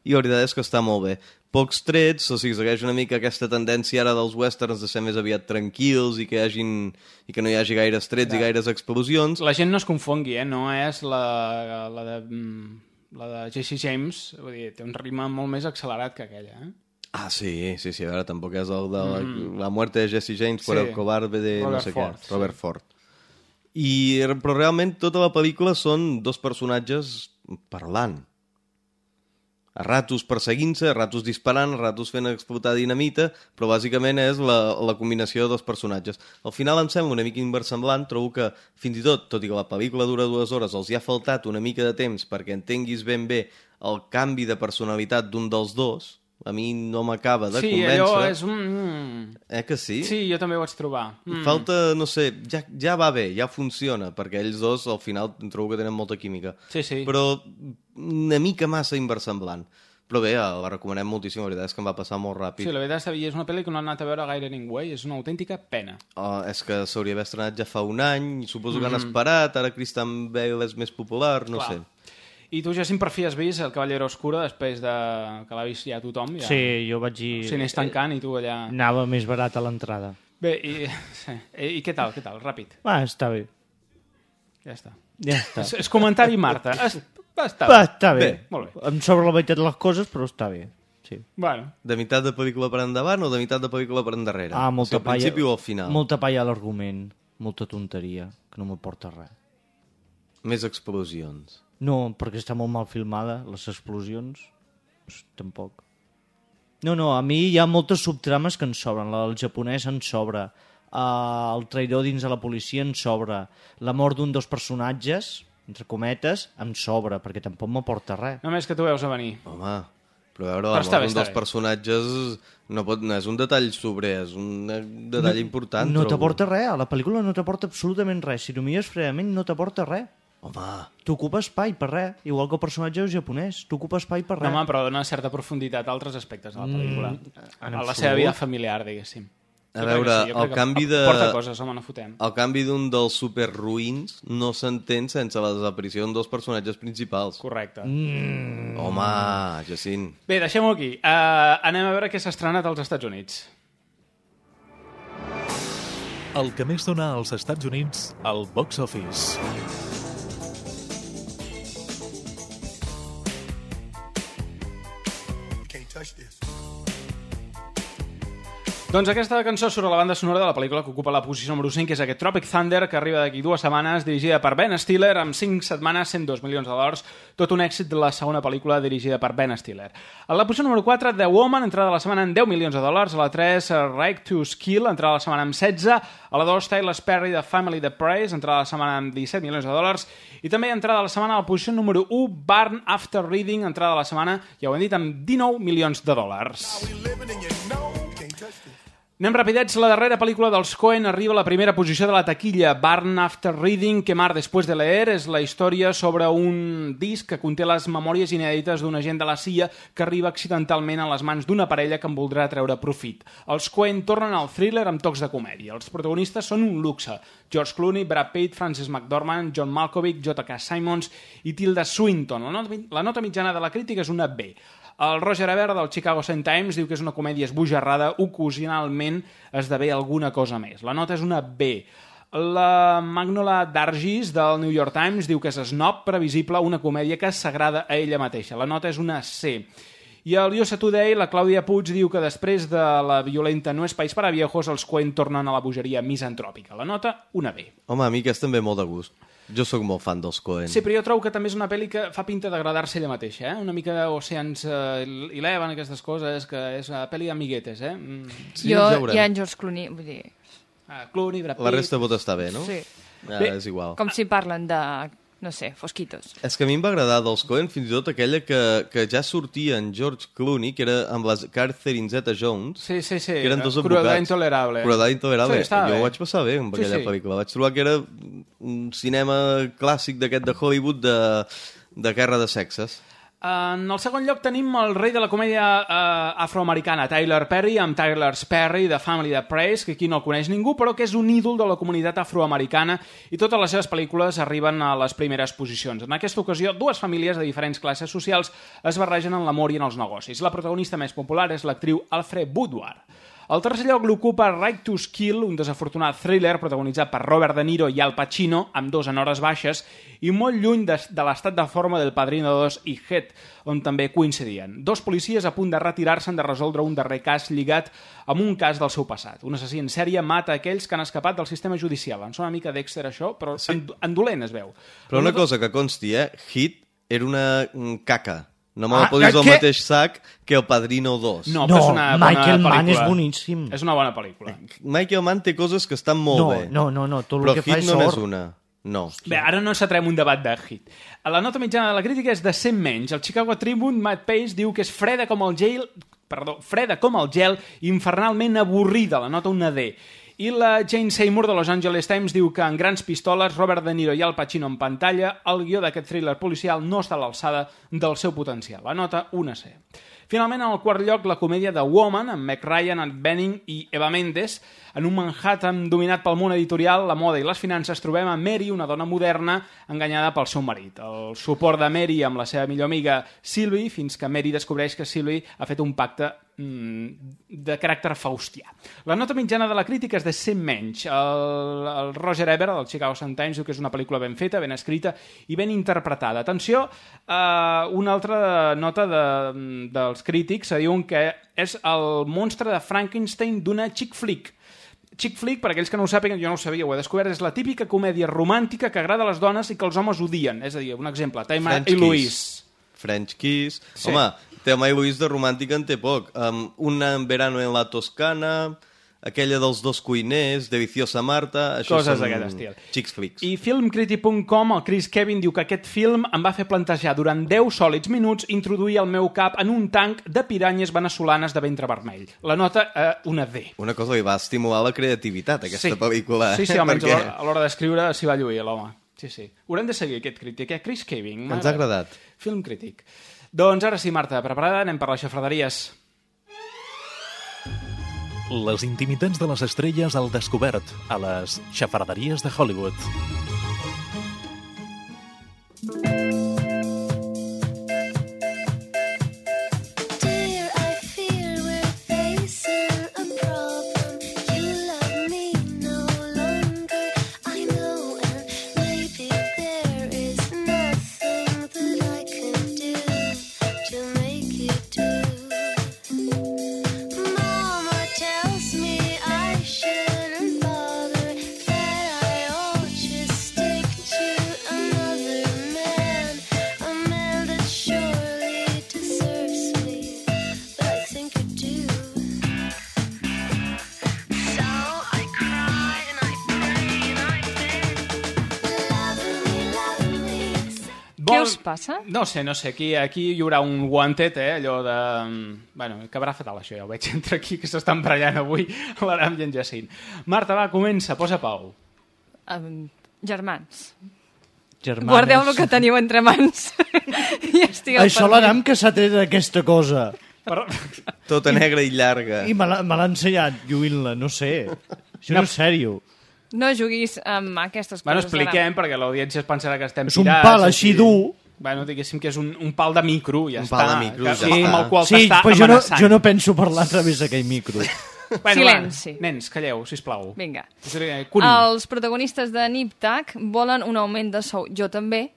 i la veritat és que està molt bé. Pocs trets, o sigui, segueix una mica aquesta tendència ara dels westerns de ser més aviat tranquils i que, hagin, i que no hi hagi gaires trets i gaires explosions. La gent no es confongui, eh? No és la, la de... mm, la de Jesse James, vull dir, té un ritme molt més accelerat que aquella, eh? Ah, sí, sí, sí, a veure, tampoc és el de la, la muerte de Jesse James per Mm. Sí. el cobarde de no Robert sé Ford, què, sí. Robert Ford. I, però realment tota la pel·lícula són dos personatges parlant. Ratos perseguint-se, ratos disparant, ratos fent explotar dinamita, però bàsicament és la, la combinació de dos personatges. Al final em sembla una mica inversemblant, trobo que fins i tot, tot i que la pel·lícula dura dues hores, els hi ha faltat una mica de temps perquè entenguis ben bé el canvi de personalitat d'un dels dos, a mi no m'acaba de sí, convèncer. allò és un... mm. Eh que sí? Sí, jo també ho vaig trobar. Mm. Falta, no sé, ja, ja va bé, ja funciona, perquè ells dos al final trobo que tenen molta química. Sí, sí. Però una mica massa inversemblant. Però bé, la recomanem moltíssim, la veritat és que em va passar molt ràpid. Sí, la veritat és que és una pel·li que no ha anat a veure gaire ningú, eh? és una autèntica pena. Oh, és que s'hauria d'haver estrenat ja fa un any, suposo que han Mm. esperat, ara Christian Bale és més popular, no Clar. sé. I tu, Jacint, per fi has vist El Cavallero Oscuro després de que l'ha vist ja tothom? Ja... Sí, jo vaig dir... O sigui, anés tancant i tu allà... Anava més barat a l'entrada. Bé, i, sí. I, i què tal, què tal? Ràpid. Va, està bé. Ja està. Ja està. És, és comentari Marta. Es, està Va, bé. està bé. Molt bé. Em sobra la meitat de les coses, però està bé. Sí. Bueno. De meitat de pel·lícula per endavant o de meitat de pel·lícula per endarrere? Ah, o molta sigui, al palla. principi o al final? Molta palla a l'argument. Molta tonteria, que no m'aporta res. Més explosions. No, perquè està molt mal filmada, les explosions, pues, tampoc. No, no, a mi hi ha moltes subtrames que en sobren. La del japonès en sobra. Uh, el traïdor dins de la policia en sobra. La mort d'un dels personatges, entre cometes, em sobra, perquè tampoc m'aporta res. Només que tu veus a venir. Home, però a veure, Però la està mort bé, d'un està dels bé. personatges no, pot, no és un detall sobre, és un detall important. No t'aporta res, a la pel·lícula no t'aporta absolutament res. Si t'ho mires fredament, no t'aporta res. Home... T'ocupa espai per res, igual que el personatge japonès. T'ocupa espai per No, res. home, però dona certa profunditat a altres aspectes de la pel·lícula. Mm, en a la seva vida familiar, diguéssim. A veure, que sí, el canvi de... Porta coses, home, no fotem. El canvi d'un dels superruïns no s'entén sense la desaparició d'un dels personatges principals. Correcte. Mm. Home, Jacint. Bé, deixem-ho aquí. Uh, anem a veure què s'ha estrenat als Estats Units. El que més dona als Estats Units al box office. Doncs aquesta cançó a la banda sonora de la pel·lícula que ocupa la posició número 5, que és aquest Tropic Thunder, que arriba d'aquí dues setmanes, dirigida per Ben Stiller, amb 5 setmanes, 102 milions de dòlars, tot un èxit de la segona pel·lícula dirigida per Ben Stiller. A la posició número 4, The Woman, entrada de la setmana amb 10 milions de dòlars, a la 3, Right to Skill, entrada de la setmana amb 16, a la 2, Tyler Perry, The Family The Praise, entrada de la setmana amb 17 milions de dòlars, i també entrada de la setmana a la posició número 1, Barn After Reading, entrada de la setmana, ja ho hem dit, amb 19 milions de dòlars. Anem rapidets, la darrera pel·lícula dels Coen arriba a la primera posició de la taquilla. Barn After Reading, Quemar després de leer, és la història sobre un disc que conté les memòries inèdites d'un agent de la CIA que arriba accidentalment a les mans d'una parella que en voldrà treure profit. Els Coen tornen al thriller amb tocs de comèdia. Els protagonistes són un luxe. George Clooney, Brad Pitt, Francis McDormand, John Malkovich, J.K. Simons i Tilda Swinton. La nota mitjana de la crítica és una B. El Roger Ebert del Chicago Sun-Times diu que és una comèdia esbojarrada, ocasionalment esdevé alguna cosa més. La nota és una B. La Magnola Dargis del New York Times diu que és snob, previsible, una comèdia que s'agrada a ella mateixa. La nota és una C. I al USA Today, la Clàudia Puig diu que després de la violenta No és país per a viejos, els Coen tornen a la bogeria misantròpica. La nota, una B. Home, a mi aquesta em ve molt de gust. Jo sóc molt fan dels Coen. Sí, però jo trobo que també és una pel·li que fa pinta d'agradar-se ella mateixa, eh? Una mica Oceans uh, Eleven, aquestes coses, que és una pel·li d'amiguetes, eh? Mm. Sí, jo, ja ha en George Clooney, vull dir... Ah, Clooney, Brad Pitt... La resta pot estar bé, no? Sí. Ah, Bé, és igual. Com si parlen de, no sé, fosquitos. És que a mi em va agradar dels Coen fins i tot aquella que, que ja sortia en George Clooney, que era amb les Catherine Zeta-Jones, Sí, sí, sí. que eren dos Crueldad advocats. intolerable. Crueldad intolerable. Sí, jo bé. ho vaig passar bé amb Sí, aquella sí. pel·lícula. Vaig trobar que era un cinema clàssic d'aquest de Hollywood de, de guerra de sexes. En el segon lloc tenim el rei de la comèdia eh, afroamericana, Tyler Perry, amb Tyler Perry, de Family de Praise, que aquí no el coneix ningú, però que és un ídol de la comunitat afroamericana i totes les seves pel·lícules arriben a les primeres posicions. En aquesta ocasió, dues famílies de diferents classes socials es barregen en l'amor i en els negocis. La protagonista més popular és l'actriu Alfred Boudoir. Al tercer lloc l'ocupa Right to Skill, un desafortunat thriller protagonitzat per Robert De Niro i Al Pacino, amb dos en hores baixes, i molt lluny de, de l'estat de forma del Padrino 2 i Head, on també coincidien. Dos policies a punt de retirar-se han de resoldre un darrer cas lligat amb un cas del seu passat. Un assassí en sèrie mata aquells que han escapat del sistema judicial. Em sona una mica Dexter, això, però sí. en, en dolent es veu. Però una cosa que consti, eh? Hit era una mm, caca No me Ah, posis al què? mateix sac que el Padrino 2. No, No, és una bona Michael Mann pel·lícula. és boníssim. És una bona pel·lícula. Michael Mann té coses que estan molt No, bé. no, no, no, tot el que fa Hit és no sort. n'és una. No. Bé, ara no encetarem un debat de hit. La nota mitjana de la crítica és de 100 menys. El Chicago Tribune, Matt Pace, diu que és freda com el gel, perdó, freda com el gel, infernalment avorrida, la nota una D. I la Jane Seymour de Los Angeles Times diu que en grans pistoles, Robert De Niro i Al Pacino en pantalla, el guió d'aquest thriller policial no està a l'alçada del seu potencial. La nota una C. Finalment, en el quart lloc, la comèdia de Woman, amb Meg Ryan, Anne Bening i Eva Mendes. En un Manhattan dominat pel món editorial, la moda i les finances, trobem a Mary, una dona moderna, enganyada pel seu marit. El suport de Mary amb la seva millor amiga Sylvie, fins que Mary descobreix que Sylvie ha fet un pacte de caràcter faustià. La nota mitjana de la crítica és de 100 menys. El, el Roger Ebert, del Chicago Sun-Times, diu que és una pel·lícula ben feta, ben escrita i ben interpretada. Atenció, eh, una altra nota de, dels crítics diuen que és el monstre de Frankenstein d'una chick flick. Chick flick, per aquells que no ho sàpiguen, jo no ho sabia, ho he descobert, és la típica comèdia romàntica que agrada a les dones i que els homes odien. És a dir, un exemple, Time French i Kiss. Louise. French Kiss. Sí. Sí. Home, Tema i Luis de romàntica en té poc. Um, una en verano en la Toscana, aquella dels dos cuiners, Deliciosa Marta... Això Coses d'aquest estil. Chicks flicks. I filmcritic.com, el Chris Kevin diu que aquest film em va fer plantejar durant 10 sòlids minuts introduir el meu cap en un tanc de piranyes venezolanes de ventre vermell. La nota, eh, una D. Una cosa li va estimular la creativitat, aquesta pel·lícula. Sí, sí, eh? almenys Perquè a l'hora- a l'hora d'escriure s'hi va lluir, l'home. Sí, sí. Haurem de seguir aquest crític, eh? Chris Kevin. Ens ha agradat. Film crític. Doncs ara sí, Marta, preparada? Anem per les xafraderies. Les intimitats de les estrelles al descobert a les xafarderies de Hollywood. Dear, passa? No sé, no sé. Aquí, aquí hi haurà un wanted, eh? Allò de... Bueno, acabarà fatal això, ja ho veig entre aquí, que s'estan barallant avui l'Aram i en Jacint. Marta, va, comença, posa pau. Um, germans. Germanes. Guardeu el que teniu entre mans. I Això per l'Aram que s'ha tret aquesta cosa. Per... Tota negra i llarga. I me l'ha me l'ha ensenyat lluint-la, no sé. Això no, és sèrio. No juguis amb aquestes coses. Bueno, expliquem, perquè l'audiència es pensarà que estem És un pirats. pal així dur. Bueno, diguéssim que és un, un pal de micro, ja Un està. pal de micro, que, ja sí, està. amb el qual Sí, t'està però jo no, jo no penso parlar a través d'aquell micro. Bueno, Silenci. Va, nens, calleu, sisplau. Vinga. Cuní. Els protagonistes de Nip Tuck volen un augment de sou. Jo també,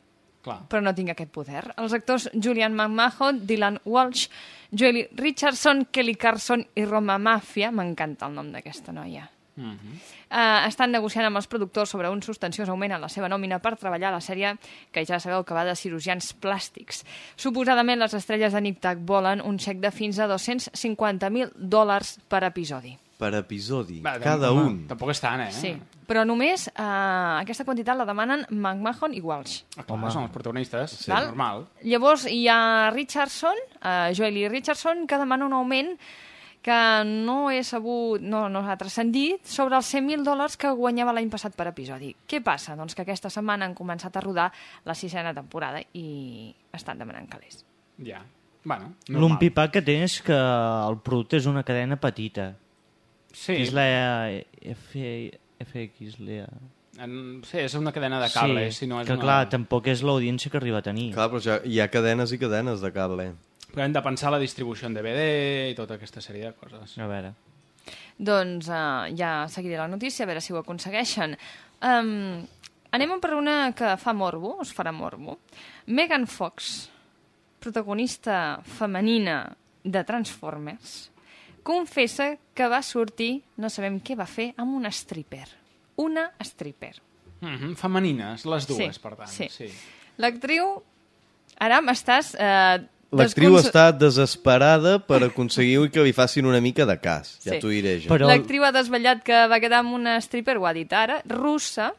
Clar. però no tinc aquest poder. Els actors Julian McMahon, Dylan Walsh, Joely Richardson, Kelly Carson i Roma Mafia, m'encanta el nom d'aquesta noia, Mhm. uh, estan negociant amb els productors sobre un substanciós augment en la seva nòmina per treballar a la sèrie que ja sabeu que va de cirurgians plàstics. Suposadament, les estrelles de Nip Tuck volen un xec de fins a 250.000 dòlars per episodi. Per episodi. Va, Cada home, un. Tampoc és tant, eh? Sí, però només eh, aquesta quantitat la demanen McMahon i Walsh. Ah, clar, són els protagonistes, sí. Val? normal. Llavors hi ha Richardson, uh, Joely Richardson, que demana un augment que no he sabut, no, no ha transcendit, sobre els 100.000 dòlars que guanyava l'any passat per episodi. Què passa? Doncs que aquesta setmana han començat a rodar la sisena temporada i estan demanant calés. Ja. Bueno, normal. L'umpipac que té és que el producte és una cadena petita. Sí. Que és la F, FX, la... En, sí, és una cadena de cable, sí, si no és que una... clar, tampoc és l'audiència que arriba a tenir. Clar, però ja, hi ha cadenes i cadenes de cable. Però hem de pensar la distribució en DVD i tota aquesta sèrie de coses. A veure. Doncs uh, ja seguiré la notícia, a veure si ho aconsegueixen. Um, anem per una que fa morbo, us farà morbo. Megan Fox, protagonista femenina de Transformers, confessa que va sortir, no sabem què va fer, amb una stripper. Una stripper. Mm -hmm. Femenines, les dues, Sí, per tant. sí. sí. L'actriu... Ara m'estàs... Eh, L'actriu Descons- està desesperada per aconseguir que li facin una mica de cas. Ja Sí. t'ho diré jo. Però- L'actriu ha desvetllat que va quedar amb una stripper, ho ha dit ara, russa,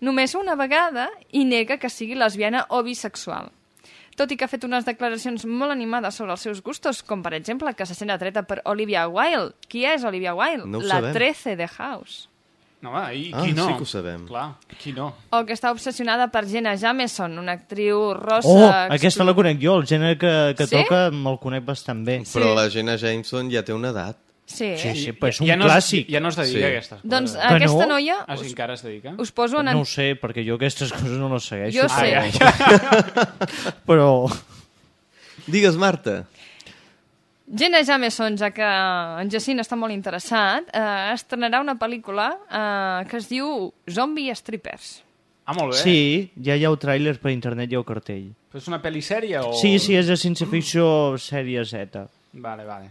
només una vegada i nega que sigui lesbiana o bisexual. Tot i que ha fet unes declaracions molt animades sobre els seus gustos, com per exemple que se sent atreta per Olivia Wilde. Qui és Olivia Wilde? No La sabem. 13 de House. No, home, i Ah, qui no? sí que ho sabem. Clar, qui no? O que està obsessionada per Jenna Jameson, una actriu rosa... Oh, aquesta la conec jo, el gènere que, que Sí? toca me'l conec bastant bé. Però la Jenna Jameson ja té una edat. Sí, Sí, sí, però és un ja no clàssic. Es, ja no es dedica Sí. a aquestes coses. Doncs? Que aquesta no? noia... Ah, sí, encara es dedica? Us poso en... No ho sé, perquè jo aquestes coses no les segueixo. Jo sé. Ah, però... Digues, Marta. Jenna Jameson, ja que en Jacint està molt interessat, eh, estrenarà una pel·lícula eh, que es diu Zombie Strippers. Ah, molt bé. Sí, ja hi ha el tràiler per internet, hi ha el cartell. Però és una pel·lisèrie o...? Sí, sí, és de ciència ficció sèrie Z. Vale, vale.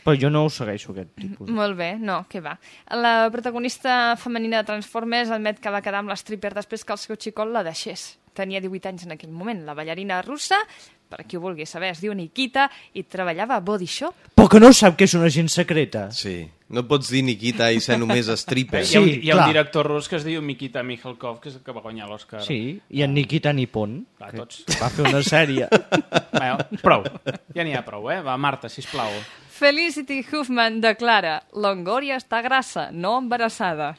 Però jo no ho segueixo, aquest tipus. Molt bé, no, què va. La protagonista femenina de Transformers admet que va quedar amb l'stripper després que el seu xicot la deixés. Tenia 18 anys en aquell moment. La ballarina russa, per qui ho vulgui saber, es diu Nikita i treballava a Body Shop. Però que no sap que és una gent secreta. Sí. No pots dir Nikita i ser només stripper. hi ha, un, Sí, hi ha un director rus que es diu Mikita Mikhalkov, que és el que va guanyar l'Oscar. Sí, i en Nikita Nippon, Clar, que tots. va fer una sèrie. Bueno, prou. Ja n'hi ha prou, eh? Va, Marta, sisplau. Felicity Huffman declara Longoria està grassa, no embarassada.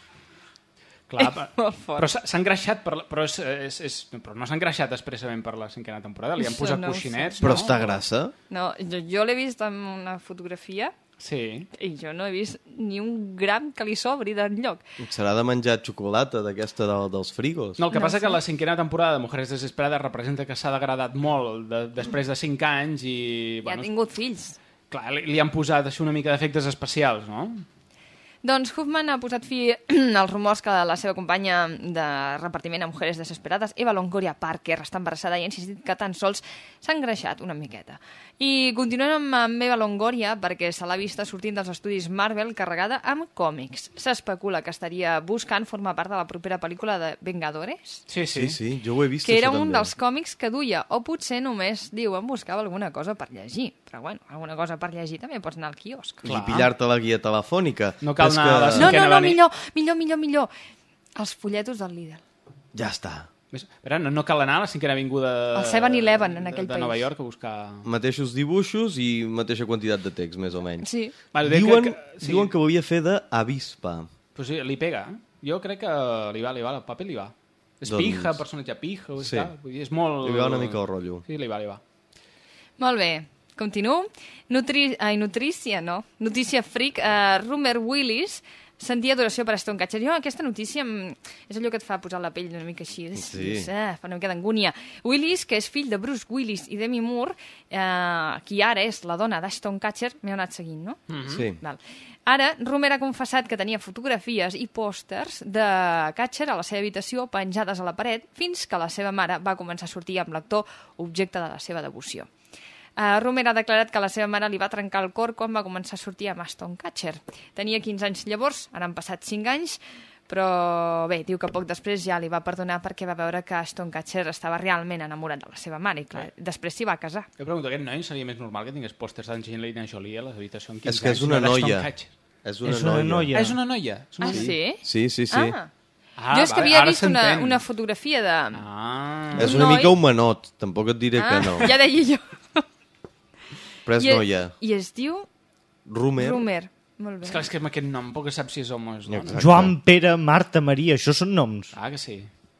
Clar, però s'ha engreixat, per, la- però, és, és, és, però no s'ha engreixat expressament per la cinquena temporada. Li han posat no sé. coixinets, Però no? està grassa? No, jo, jo l'he vist en una fotografia Sí. i jo no he vist ni un gram que li sobri d'enlloc. Serà de menjar xocolata d'aquesta de, dels frigos? No, el que No passa sé. que la cinquena temporada de Mujeres Desesperades representa que s'ha degradat molt de, després de 5 anys i... Ja ha Bueno, tingut fills. clar, li, li han posat així una mica d'efectes especials, no? Doncs Huffman ha posat fi als rumors que la seva companya de repartiment a Mujeres Desesperades, Eva Longoria Parker, està embarassada i ha insistit que tan sols s'ha engreixat una miqueta. I continuem amb, Eva Longoria perquè se l'ha vista sortint dels estudis Marvel carregada amb còmics. S'especula que estaria buscant formar part de la propera pel·lícula de Vengadores, Sí, Sí, sí, jo ho he vist que era un també. dels còmics que duia, o potser només, diuen, buscava alguna cosa per llegir. Però bueno, alguna cosa per llegir també pots anar al quiosc. I pillar-te la guia telefònica. No cal anar a la No, no, no, millor, millor, millor, millor. Els folletos del Lidl. Ja està. Espera, no, no cal anar a la cinquena avinguda Al 7-Eleven, en de- aquell de, país. Nova York a buscar... Mateixos dibuixos i mateixa quantitat de text, més o menys. Sí. Vale, diuen, que, que, sí. diuen que ho havia fet d'avispa. Pues sí, li pega. eh? Jo crec que li va, li va, el paper li va. És Doncs- pija, personatge pija, Sí. sí. vull dir, és molt... Li va una mica el rotllo. Sí, li va, li va. Molt bé. Continuo. Nutri... Ai, nutrícia, no. Notícia freak. Uh, Rumer Willis sentia adoració per Stonecatcher. Jo, aquesta notícia mm, és allò que et fa posar la pell una mica així. Sí. Eh, fa una mica d'angúnia. Willis, que és fill de Bruce Willis i Demi Moore, eh, qui ara és la dona d'Ashton Catcher, m'heu anat seguint, no? Sí. Val. Ara, Romer ha confessat que tenia fotografies i pòsters de Catcher a la seva habitació penjades a la paret fins que la seva mare va començar a sortir amb l'actor objecte de la seva devoció. Uh, Romer ha declarat que la seva mare li va trencar el cor quan va començar a sortir amb Aston Catcher. Tenia 15 anys llavors, ara han passat 5 anys, però bé, diu que poc després ja li va perdonar perquè va veure que Aston Catcher estava realment enamorat de la seva mare i clar, després s'hi va casar. Jo pregunto, aquest noi seria més normal que tingués pòsters d'Angelina Jolie a les habitacions 15 És que és una noia. És una, És una noia. Ah, és una noia? És una Ah, noia. sí? Sí, sí, sí. Ah. Ah, jo és que havia vist una, una fotografia de... Ah. És un una noi- mica humanot, tampoc et diré ah, que no. Ja deia jo. Però és I, noia. I es diu Rumer. Rumer. Molt És bé. que, és que amb aquest nom poc sap si és home o és dona. Exacte. Joan, Pere, Marta, Maria, això són noms. Ah, que sí.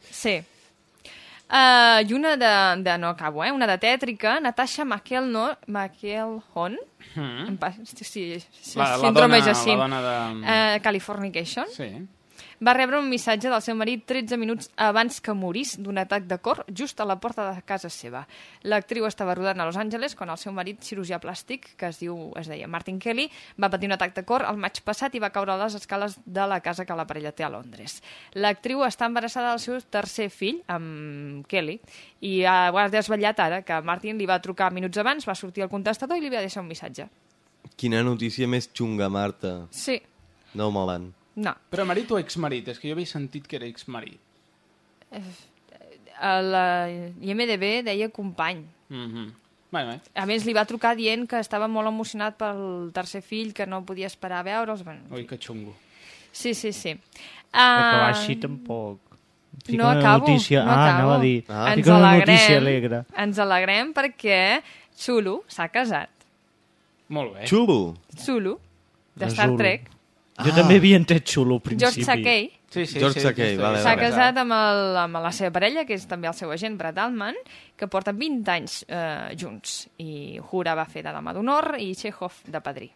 Sí. Uh, I una de, de... No acabo, eh? Una de tètrica, Natasha McElhone, McElhone, Mm. em pa- sí, sí, sí, La, la, síndrome dona, Jacint. la dona de... Uh, Californication. Sí. Va rebre un missatge del seu marit 13 minuts abans que morís d'un atac de cor just a la porta de casa seva. L'actriu estava rodant a Los Angeles quan el seu marit, cirurgià plàstic, que es diu es deia Martin Kelly, va patir un atac de cor el maig passat i va caure a les escales de la casa que la parella té a Londres. L'actriu està embarassada del seu tercer fill, amb Kelly, i ha, ha desvetllat ara, que Martin li va trucar minuts abans, va sortir al contestador i li va deixar un missatge. Quina notícia més xunga, Marta. Sí, No, Molan. No. Però marit o exmarit? És que jo havia sentit que era exmarit. A la IMDB deia company. Mm -hmm. Bueno, eh. A més, li va trucar dient que estava molt emocionat pel tercer fill, que no podia esperar a veure'ls. Bueno, Ui, que xungo. sí, sí, sí. Acabar Ah, així tampoc. Fica no una acabo, notícia... no ah, acabo. anava a dir. Ens Fica una alegrem. Ens alegrem perquè Zulu s'ha casat. Molt bé. Xulo. Zulu, de Star. Trek. Jo també havia entès xulo al principi. George Takei Sí, sí, George sí, Takei, sí, vale, s'ha vale. casat amb, el, amb la seva parella, que és també el seu agent, Brad Altman, que porten 20 anys eh, junts. I Hura va fer de dama d'honor i Chekhov de padrí.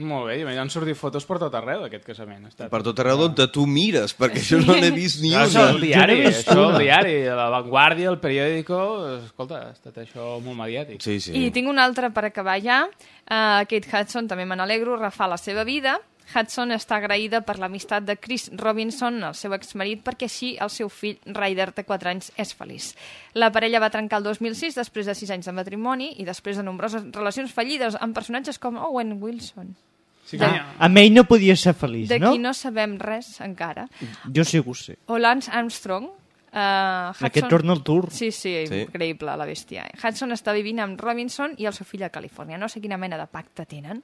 Molt bé, i m'han sortit fotos per tot arreu d'aquest casament. Estat... Per tot arreu d'on tu mires, perquè això no n'he vist ni Ah, això una. el diari, Jo això una. el diari, la Vanguardia, el periòdico... Escolta, ha estat això molt mediàtic. Sí, sí. I tinc un altre per acabar ja. Uh, Kate Hudson, també me n'alegro, refà la seva vida. Hudson està agraïda per l'amistat de Chris Robinson, el seu exmarit, perquè així el seu fill, Ryder, de 4 anys, és feliç. La parella va trencar el 2006 després de 6 anys de matrimoni i després de nombroses relacions fallides amb personatges com Owen Wilson, Sí que De- Amb ell no podia ser feliç, de no? qui no sabem res encara. Jo sí que ho sé. O Lance Armstrong. Uh, Aquest torna al tour. Sí, sí, Sí. increïble, la bèstia. Hudson està vivint amb Robinson i el seu fill a Califòrnia. No sé quina mena de pacte tenen,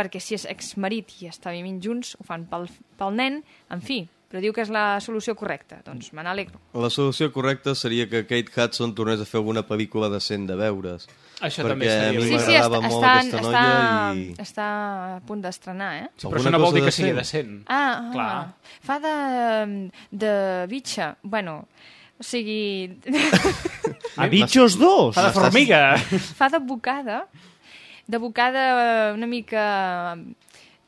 perquè si és exmarit i està vivint junts, ho fan pel, pel nen, en fi, però diu que és la solució correcta. Doncs me n'alegro. La solució correcta seria que Kate Hudson tornés a fer alguna pel·lícula decent de veure's. Això perquè també seria a mi bé. Sí, sí, m'agradava està, molt està, aquesta està, noia i... està a punt d'estrenar, eh? Sí, però Alguna això no vol dir que sigui decent. Ah, ah Clar. fa de, de bitxa. Bueno, o sigui, A Bitxos 2! Fa de formiga. fa de bocada, de bocada una mica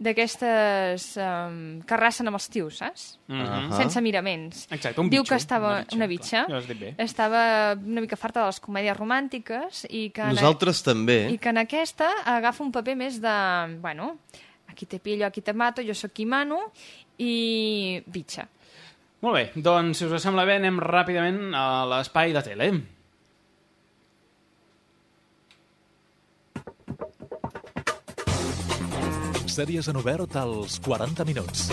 d'aquestes um, que arrasen amb els tios, saps? Mhm. Sense miraments. Exacte, un Diu bitxo, que estava una bitxa, una bitxa, Ja estava una mica farta de les comèdies romàntiques i que, en, Nosaltres també. i que en aquesta agafa un paper més de, bueno, aquí te pillo, aquí te mato, jo sóc qui mano i bitxa. Molt bé, doncs, si us sembla bé, anem ràpidament a l'espai de tele. Sèries en obert als 40 minuts.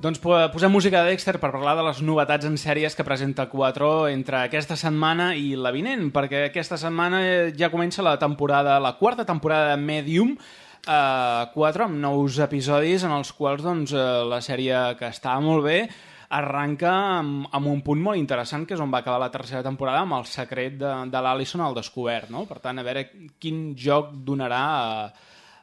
Doncs po- posem música de Dexter per parlar de les novetats en sèries que presenta 4 entre aquesta setmana i la vinent, perquè aquesta setmana ja comença la temporada, la quarta temporada de Medium, eh, 4 amb nous episodis en els quals doncs, eh, la sèrie que està molt bé arranca amb, amb un punt molt interessant que és on va acabar la tercera temporada amb el secret de, de l'Alison al descobert no? per tant a veure quin joc donarà a,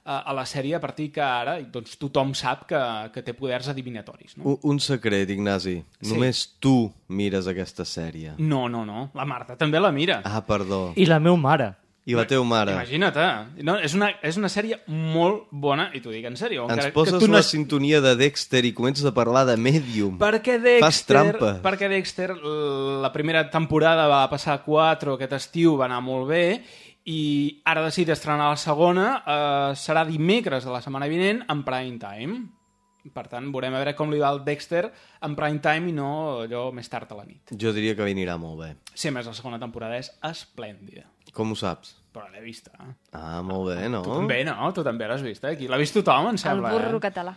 a, a la sèrie a partir que ara doncs, tothom sap que, que té poders adivinatoris no? Un, un secret, Ignasi. Sí. Només tu mires aquesta sèrie. No, no, no. La Marta també la mira. Ah, perdó. I la meva mare. I la teva mare. Imagina't, eh? No, és, una, és una sèrie molt bona, i t'ho dic en sèrio. Ens poses que tu no la sintonia de Dexter i comences a parlar de Medium. Perquè Dexter, Fas trampa. perquè Dexter, la primera temporada va passar a 4, aquest estiu va anar molt bé, i ara decidit estrenar la segona, eh, serà dimecres de la setmana vinent en prime time. Per tant, veurem a veure com li va el Dexter en prime time i no allò més tard a la nit. Jo diria que anirà molt bé. Sí, més, la segona temporada és esplèndida. Com ho saps? Però l'he vista. Eh? Ah, molt bé, no? Tu també, no? Tu també l'has vist, eh? Aquí l'ha vist tothom, em El sembla. burro eh? català.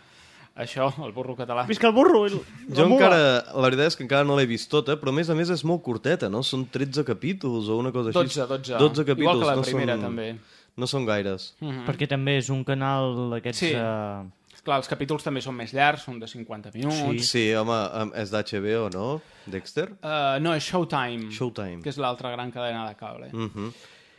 Això, el burro català. Visca el burro! i l- Jo mula. encara, la veritat és que encara no l'he vist tota, però a més a més és molt curteta, no? Són 13 capítols o una cosa així. 12, 12. 12 capítols. Igual que la no primera, són, també. No són gaires. Mhm. Perquè també és un canal d'aquests... Sí. eh, Clar, els capítols també són més llargs, són de 50 minuts. Sí, home, em- és d'HBO, no? Dexter? Uh, no, és Showtime. Showtime. Que és l'altra gran cadena de cable. Mm -hmm.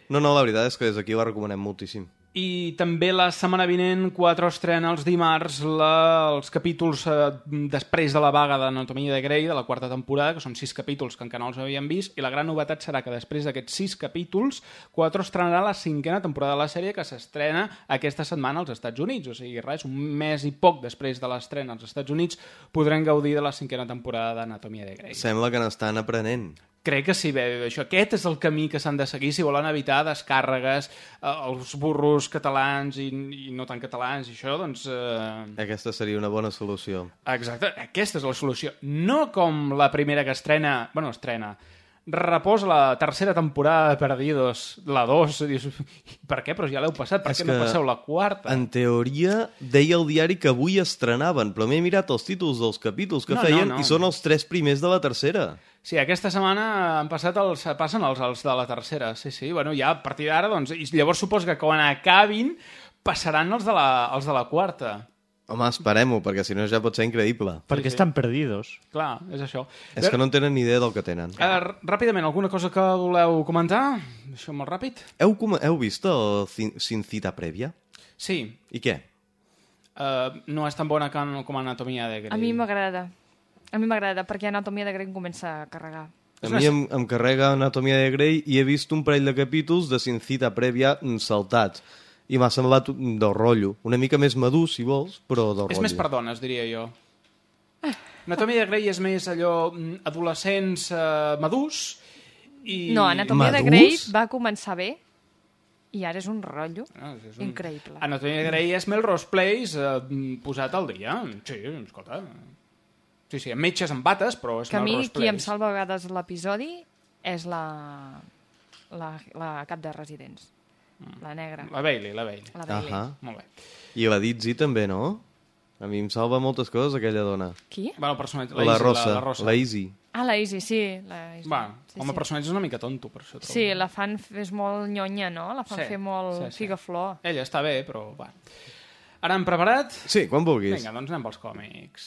No, no, la veritat és que des d'aquí la recomanem moltíssim. I també la setmana vinent 4 estrena els dimarts la, els capítols eh, després de la vaga d'Anatomia de Grey de la quarta temporada, que són 6 capítols que encara no els havíem vist, i la gran novetat serà que després d'aquests 6 capítols 4 estrenarà la cinquena temporada de la sèrie que s'estrena aquesta setmana als Estats Units, o sigui, res, un mes i poc després de l'estrena als Estats Units podrem gaudir de la cinquena temporada d'Anatomia de Grey. Sembla que n'estan aprenent. Crec que sí, bé, això, aquest és el camí que s'han de seguir si volen evitar descàrregues, eh, els burros catalans i, i no tan catalans i això, doncs... Eh, Aquesta seria una bona solució. exacte, aquesta és la solució. No com la primera que estrena... bueno, estrena... reposa la tercera temporada de Perdidos, la 2, dius, per què? Però ja l'heu passat, per És què no passeu la quarta? En teoria, deia el diari que avui estrenaven, però m'he mirat els títols dels capítols que No, no, feien no. i són els tres primers de la tercera. Sí, aquesta setmana han passat els, passen els, els de la tercera, sí, sí. Bueno, ja a partir d'ara, doncs, i llavors supos que quan acabin passaran els de la, els de la quarta. Home, esperem-ho, perquè si no ja pot ser increïble. Perquè sí. estan perdidos. Clar, és això. És que no en tenen ni idea del que tenen. Eh, ràpidament, alguna cosa que voleu comentar? Això molt ràpid. Heu, com- heu vist el Cin- Sin Cita Prèvia? Sí, I què? uh, no és tan bona com, com Anatomia de Grey. A mi m'agrada. A mi m'agrada, perquè Anatomia de Grey em comença a carregar. A mi em, em carrega Anatomia de Grey i he vist un parell de capítols de Sin Cita Prèvia saltats. I m'ha semblat del rotllo. Una mica més madur, si vols, però del És rotllo. més per dones, diria jo. Anatomia de Grey és més allò mm, adolescents uh, madurs i... No, Anatomia de Madurs? Grey va començar bé i ara és un rotllo Ah, és un- increïble. Anatomia de Grey és Melrose Place eh, posat al dia. Sí, escolta. Sí, sí, amb metges amb bates, però és Que a mi Melrose qui em Place. salva a vegades l'episodi és la, la, la cap de residents. La negra. La Bailey, la Bailey. La Bailey. Ahà. Molt bé. I la Dizzy també, no? A mi em salva moltes coses, aquella dona. Qui? Bueno, el personatge, La, la, Easy, Rosa, la, la Rosa. la Easy. Ah, la Easy, sí. La Easy. Va, sí, home, sí. personatge és una mica tonto, per això. trobo. Sí, la fan és molt nyonya, no? La fan Sí, fer molt sí, sí. figaflor. Ella està bé, però... Va. Ara hem preparat? Sí, quan vulguis. Vinga, doncs anem pels còmics.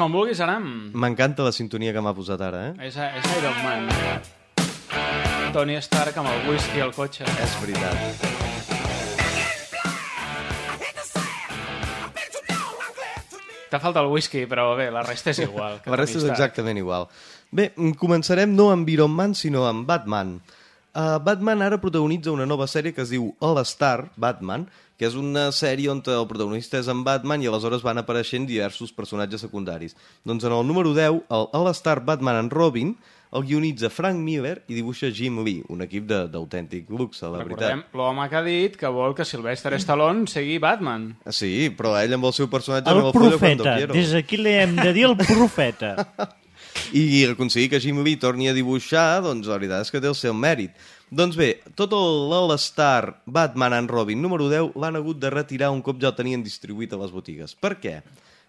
Quan vulguis, Aram. M'encanta la sintonia que m'ha posat ara, eh? És, és Iron Man. Tony Stark amb el whisky al cotxe. És veritat. T'ha falta el whisky, però bé, la resta és igual. que La resta és exactament igual. Bé, mm, començarem no amb Iron Man, sinó amb Batman. Uh, Batman ara protagonitza una nova sèrie que es diu All Star Batman, que és una sèrie on el protagonista és en Batman i aleshores van apareixent diversos personatges secundaris. Doncs en el número 10, el All Star Batman en Robin, el guionitza Frank Miller i dibuixa Jim Lee, un equip de- d'autèntic luxe, la Recordem veritat. l'home que ha dit que vol que Sylvester Stallone sigui Batman. Sí, però ell amb el seu personatge El no profeta. Des d'aquí li hem de dir el profeta. i aconseguir que Jim Lee torni a dibuixar, doncs la veritat és que té el seu mèrit. Doncs bé, tot l'All-Star Batman and Robin número 10 l'han hagut de retirar un cop ja el tenien distribuït a les botigues. Per què?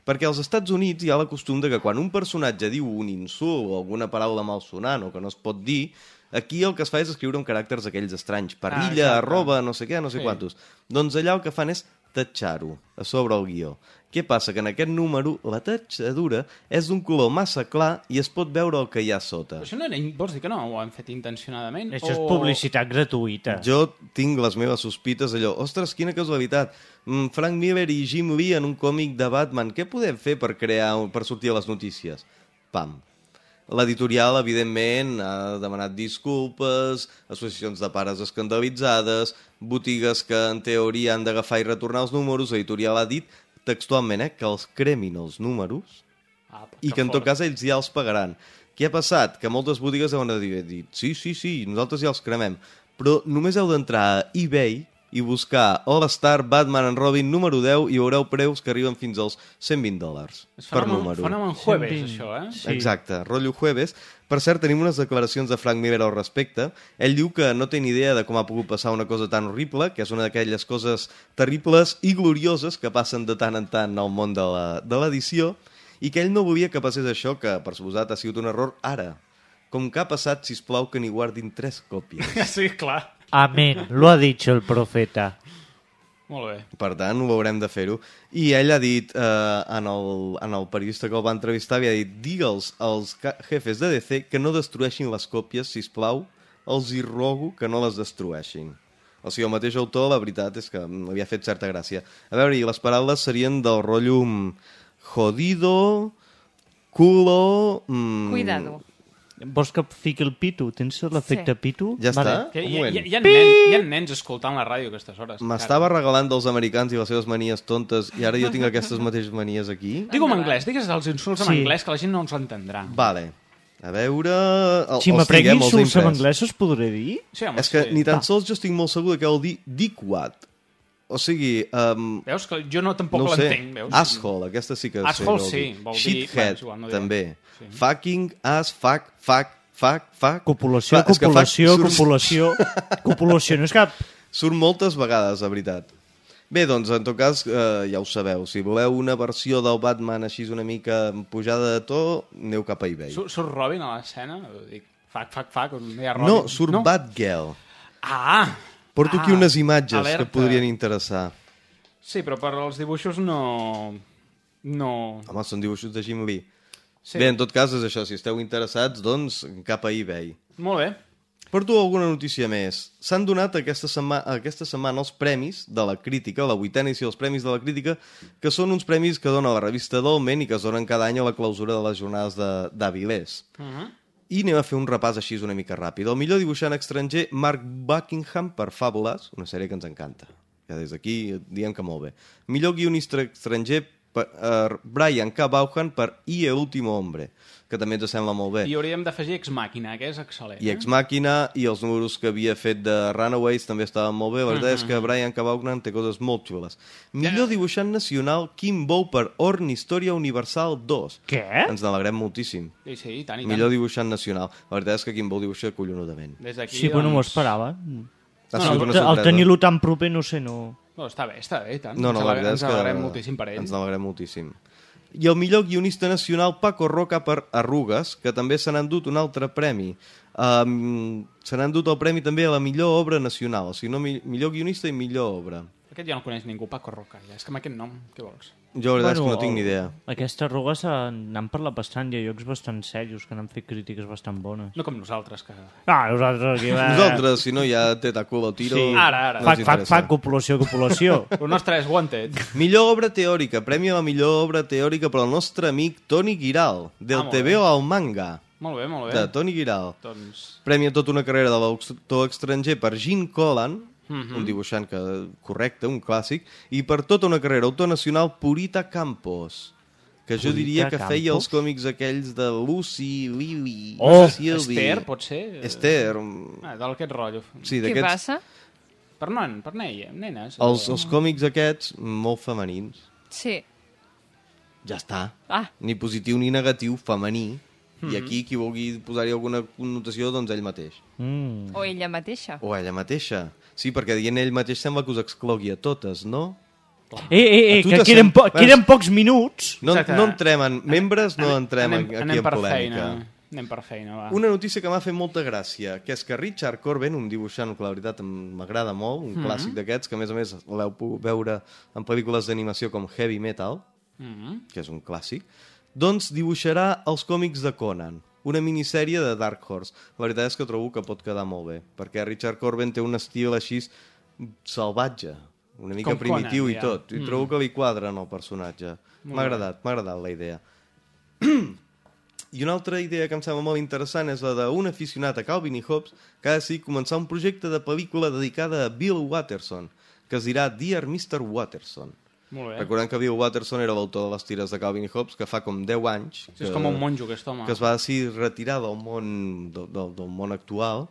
Perquè als Estats Units hi ha la costum de que quan un personatge diu un insult o alguna paraula malsonant o que no es pot dir, aquí el que es fa és escriure amb caràcters aquells estranys. Parrilla, exacte. arroba, no sé què, no sé Sí. quantos. Doncs allà el que fan és tatxar-ho a sobre el guió. Què passa? Que en aquest número la tatxadura és d'un color massa clar i es pot veure el que hi ha sota. Però això no era, vols dir que no ho han fet intencionadament? Això és O- publicitat gratuïta. Jo tinc les meves sospites allò, ostres, quina casualitat, mm, Frank Miller i Jim Lee en un còmic de Batman, què podem fer per crear, per sortir a les notícies? Pam. L'editorial, evidentment, ha demanat disculpes, associacions de pares escandalitzades, botigues que en teoria han d'agafar i retornar els números, l'editorial ha dit textualment eh, que els cremin els números Ah, i que en tot cas ells ja els pagaran. Què ha passat? Que moltes botigues deuen haver dit sí, sí, sí, nosaltres ja els cremem. Però només heu d'entrar a eBay i buscar All Star Batman and Robin número 10 i veureu preus que arriben fins als 120 dòlars És per número. fenomen jueves, 120. això, eh? Sí. Exacte, rotllo jueves. Per cert, tenim unes declaracions de Frank Miller al respecte. Ell diu que no té ni idea de com ha pogut passar una cosa tan horrible, que és una d'aquelles coses terribles i glorioses que passen de tant en tant al món de la- de l'edició, i que ell no volia que passés això, que per suposat ha sigut un error ara. Com que ha passat, si plau que n'hi guardin tres còpies. Sí, clar. Amén. Lo ha dicho el profeta. Molt bé. Per tant, ho haurem de fer-ho. I ell ha dit, eh, en, el, en el periodista que el va entrevistar, havia dit, digue'ls als jefes de DC que no destrueixin les còpies, si plau, els hi rogo que no les destrueixin. O sigui, el mateix autor, la veritat és que m'havia fet certa gràcia. A veure, i les paraules serien del rotllo... mm, jodido, culo... Mm, Cuidado. Vols que fiqui el pitu? Tens l'efecte Sí. pitu? Ja està? Que Un hi, hi, moment. hi, ha nens, hi ha nens escoltant la ràdio a aquestes hores. M'estava regalant dels americans i les seves manies tontes i ara jo tinc aquestes mateixes manies aquí. Digue-ho en anglès, digues els insults en Sí. anglès, que la gent no els entendrà. Vale. A veure... El, Si m'aprenc insults en anglès, us podré dir? Sí, home, És que sí. ni tan Va. sols jo estic molt segur de què vol dir dickwad. O sigui, um, Veus que jo no tampoc no sé, l'entenc, veus? asshole, aquesta sí que sé. Asshole què vol sí, vol dir- Shithead, bueno, no també. Sí. Fucking, ass, fuck, fuck, fuck, fuck. Copulació, Clar, fuck copulació, surt- copulació... Copulació, no és cap... Surt moltes vegades, la veritat. Bé, doncs, en tot cas, eh, ja ho sabeu. Si voleu una versió del Batman així una mica pujada de to, aneu cap a eBay. Surt, surt Robin a l'escena? Dic, fac, fac, fac, no hi ha Robin. No, surt no? Batgirl. Ah! Porto ah, aquí unes imatges alerta. que podrien interessar. Sí, però per als dibuixos no... No... Home, són dibuixos de Jim Lee. Sí. Bé, en tot cas és això, si esteu interessats, doncs cap a eBay. Molt bé. Porto alguna notícia més. S'han donat aquesta, setma aquesta setmana els premis de la crítica, la vuitena edició dels premis de la crítica, que són uns premis que dona la revista Dolmen i que es donen cada any a la clausura de les jornades de- d'Avilés. Uh -huh. I anem a fer un repàs així una mica ràpid. El millor dibuixant estranger, Mark Buckingham, per Fàbules, una sèrie que ens encanta. Que des d'aquí diem que molt bé. Millor guionista estranger, per, uh, Brian K. Vaughan, per I el último hombre, que també ens sembla molt bé. I hauríem d'afegir Ex Màquina, que és excel·lent. I Ex Màquina i els números que havia fet de Runaways també estaven molt bé. La veritat és que Mhm. Brian K. Vaughan té coses molt xules. Millor dibuixant nacional, Kim Bow per Orn Història Universal 2. Què? Ens n'alegrem moltíssim. Sí, sí, i tant, i tant. Millor dibuixant nacional. La veritat és que Kim Bow dibuixa collonudament. Des d'aquí, Sí, però no m'ho doncs... esperava. Ha No, sigut el, una el sorpresa. tenir-lo tan proper, no sé, no... No, està bé, està bé, tant. No, no, ens la ale- veritat és ens que... alegrem moltíssim per ell. Ens n'alegrem moltíssim. I el millor guionista nacional, Paco Roca, per Arrugues, que també se n'ha endut un altre premi. Um, se n'ha endut el premi també a la millor obra nacional, o sigui, no, mi- millor guionista i millor obra. Aquest ja no coneix ningú, Paco Roca. Ja. És que amb aquest nom, què vols? Jo la veritat és que no tinc ni idea. Aquestes arrugues eh, n'han parlat bastant, hi ha llocs bastant serios que n'han fet crítiques bastant bones. No com nosaltres, que... Ah, nosaltres aquí va... Nosaltres, si no hi ha teta culo tiro... Sí. Ara, ara. no fac, interessa. fac, copulació, copulació. El nostre és Wanted. Millor obra teòrica, premi a la millor obra teòrica per al nostre amic Toni Giral, del Ah, TVO al manga, Molt bé, molt bé. de Toni Giral. Doncs... Premi a tota una carrera de l'autor estranger per Gene Collan, Mhm. un dibuixant que, correcte, un clàssic, i per tota una carrera autor nacional Purita Campos, que jo Purita diria que feia Campos? els còmics aquells de Lucy, Lily, Oh! Sylvie... Esther, pot ser? Esther, Ah, d'aquest rotllo. sí, Què passa? Per, non, per neia, nenes. Els, els còmics aquests, molt femenins. Sí. Ja està. Ah, Ni positiu ni negatiu, femení. I Mhm. aquí, qui vulgui posar-hi alguna connotació, doncs ell mateix. Mm. o ella mateixa. O ella mateixa. Sí, perquè dient ell mateix sembla que us exclogui a totes, no? Eh, eh, eh, que queden, po Veus? queden pocs minuts. No, Exacte. no entrem en membres, no entrem anem, aquí anem en per polèmica. feina. Anem per feina, va. Una notícia que m'ha fet molta gràcia, que és que Richard Corben, un dibuixant que la veritat m'agrada molt, un clàssic d'aquests, que a més a més l'heu pogut veure en pel·lícules d'animació com Heavy Metal, Mm que és un clàssic, doncs dibuixarà els còmics de Conan, una minissèrie de Dark Horse. La veritat és que trobo que pot quedar molt bé, perquè Richard Corben té un estil així salvatge, una mica Com primitiu Conan, i ja. tot, i Mm. trobo que li quadra en el personatge. M'ha agradat, m'ha agradat la idea. I una altra idea que em sembla molt interessant és la d'un aficionat a Calvin i Hobbes que ha decidit començar un projecte de pel·lícula dedicada a Bill Watterson, que es dirà Dear Mr. Watterson. Molt bé. Recordem que Bill Watterson era l'autor de les tires de Calvin i Hobbes, que fa com 10 anys... Sí, que, és com un monjo, aquest home. Que es va decidir retirar del món, del, del, del món actual.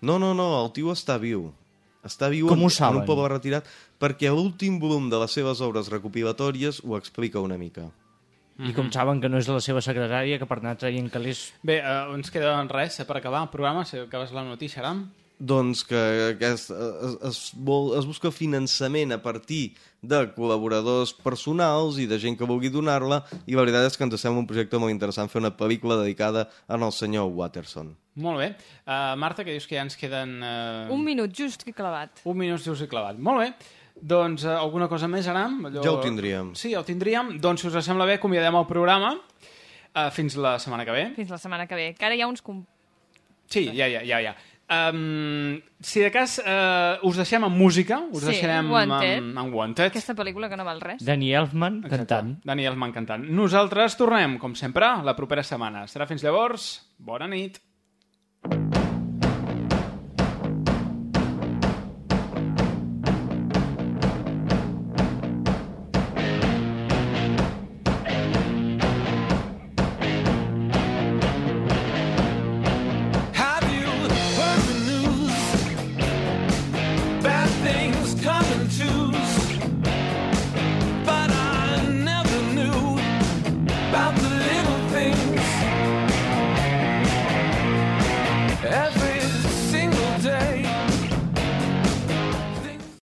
No, no, no, el tio està viu. Està viu Com en, en un poble retirat, perquè l'últim volum de les seves obres recopilatòries ho explica una mica. I com saben que no és la seva secretària, que per anar traient calés... Bé, eh, ens queda res eh, per acabar el programa, si acabes la notícia, Aram. Doncs que aquest, es, es, vol, es busca finançament a partir de col·laboradors personals i de gent que vulgui donar-la i la veritat és que ens sembla un projecte molt interessant fer una pel·lícula dedicada al senyor Watterson. Molt bé. Uh, Marta, que dius que ja ens queden... Uh, Un minut just que he clavat. un minut just i clavat. Molt bé. Doncs uh, alguna cosa més, Aram? Allò... Ja ho tindríem. Sí, ja ho tindríem. Doncs, si us sembla bé, acomiadem el programa. Uh, fins la setmana que ve. Fins la setmana que ve. Que ara hi ha uns... Com... Sí, ja, ja, ja, ja. Um, si de cas uh, us deixem amb música, us Sí, deixarem Wanted. amb, amb Wanted. Aquesta pel·lícula que no val res. Danny Elfman cantant. Dani Elfman cantant. Nosaltres tornem, com sempre, la propera setmana. Serà fins llavors. Bona nit.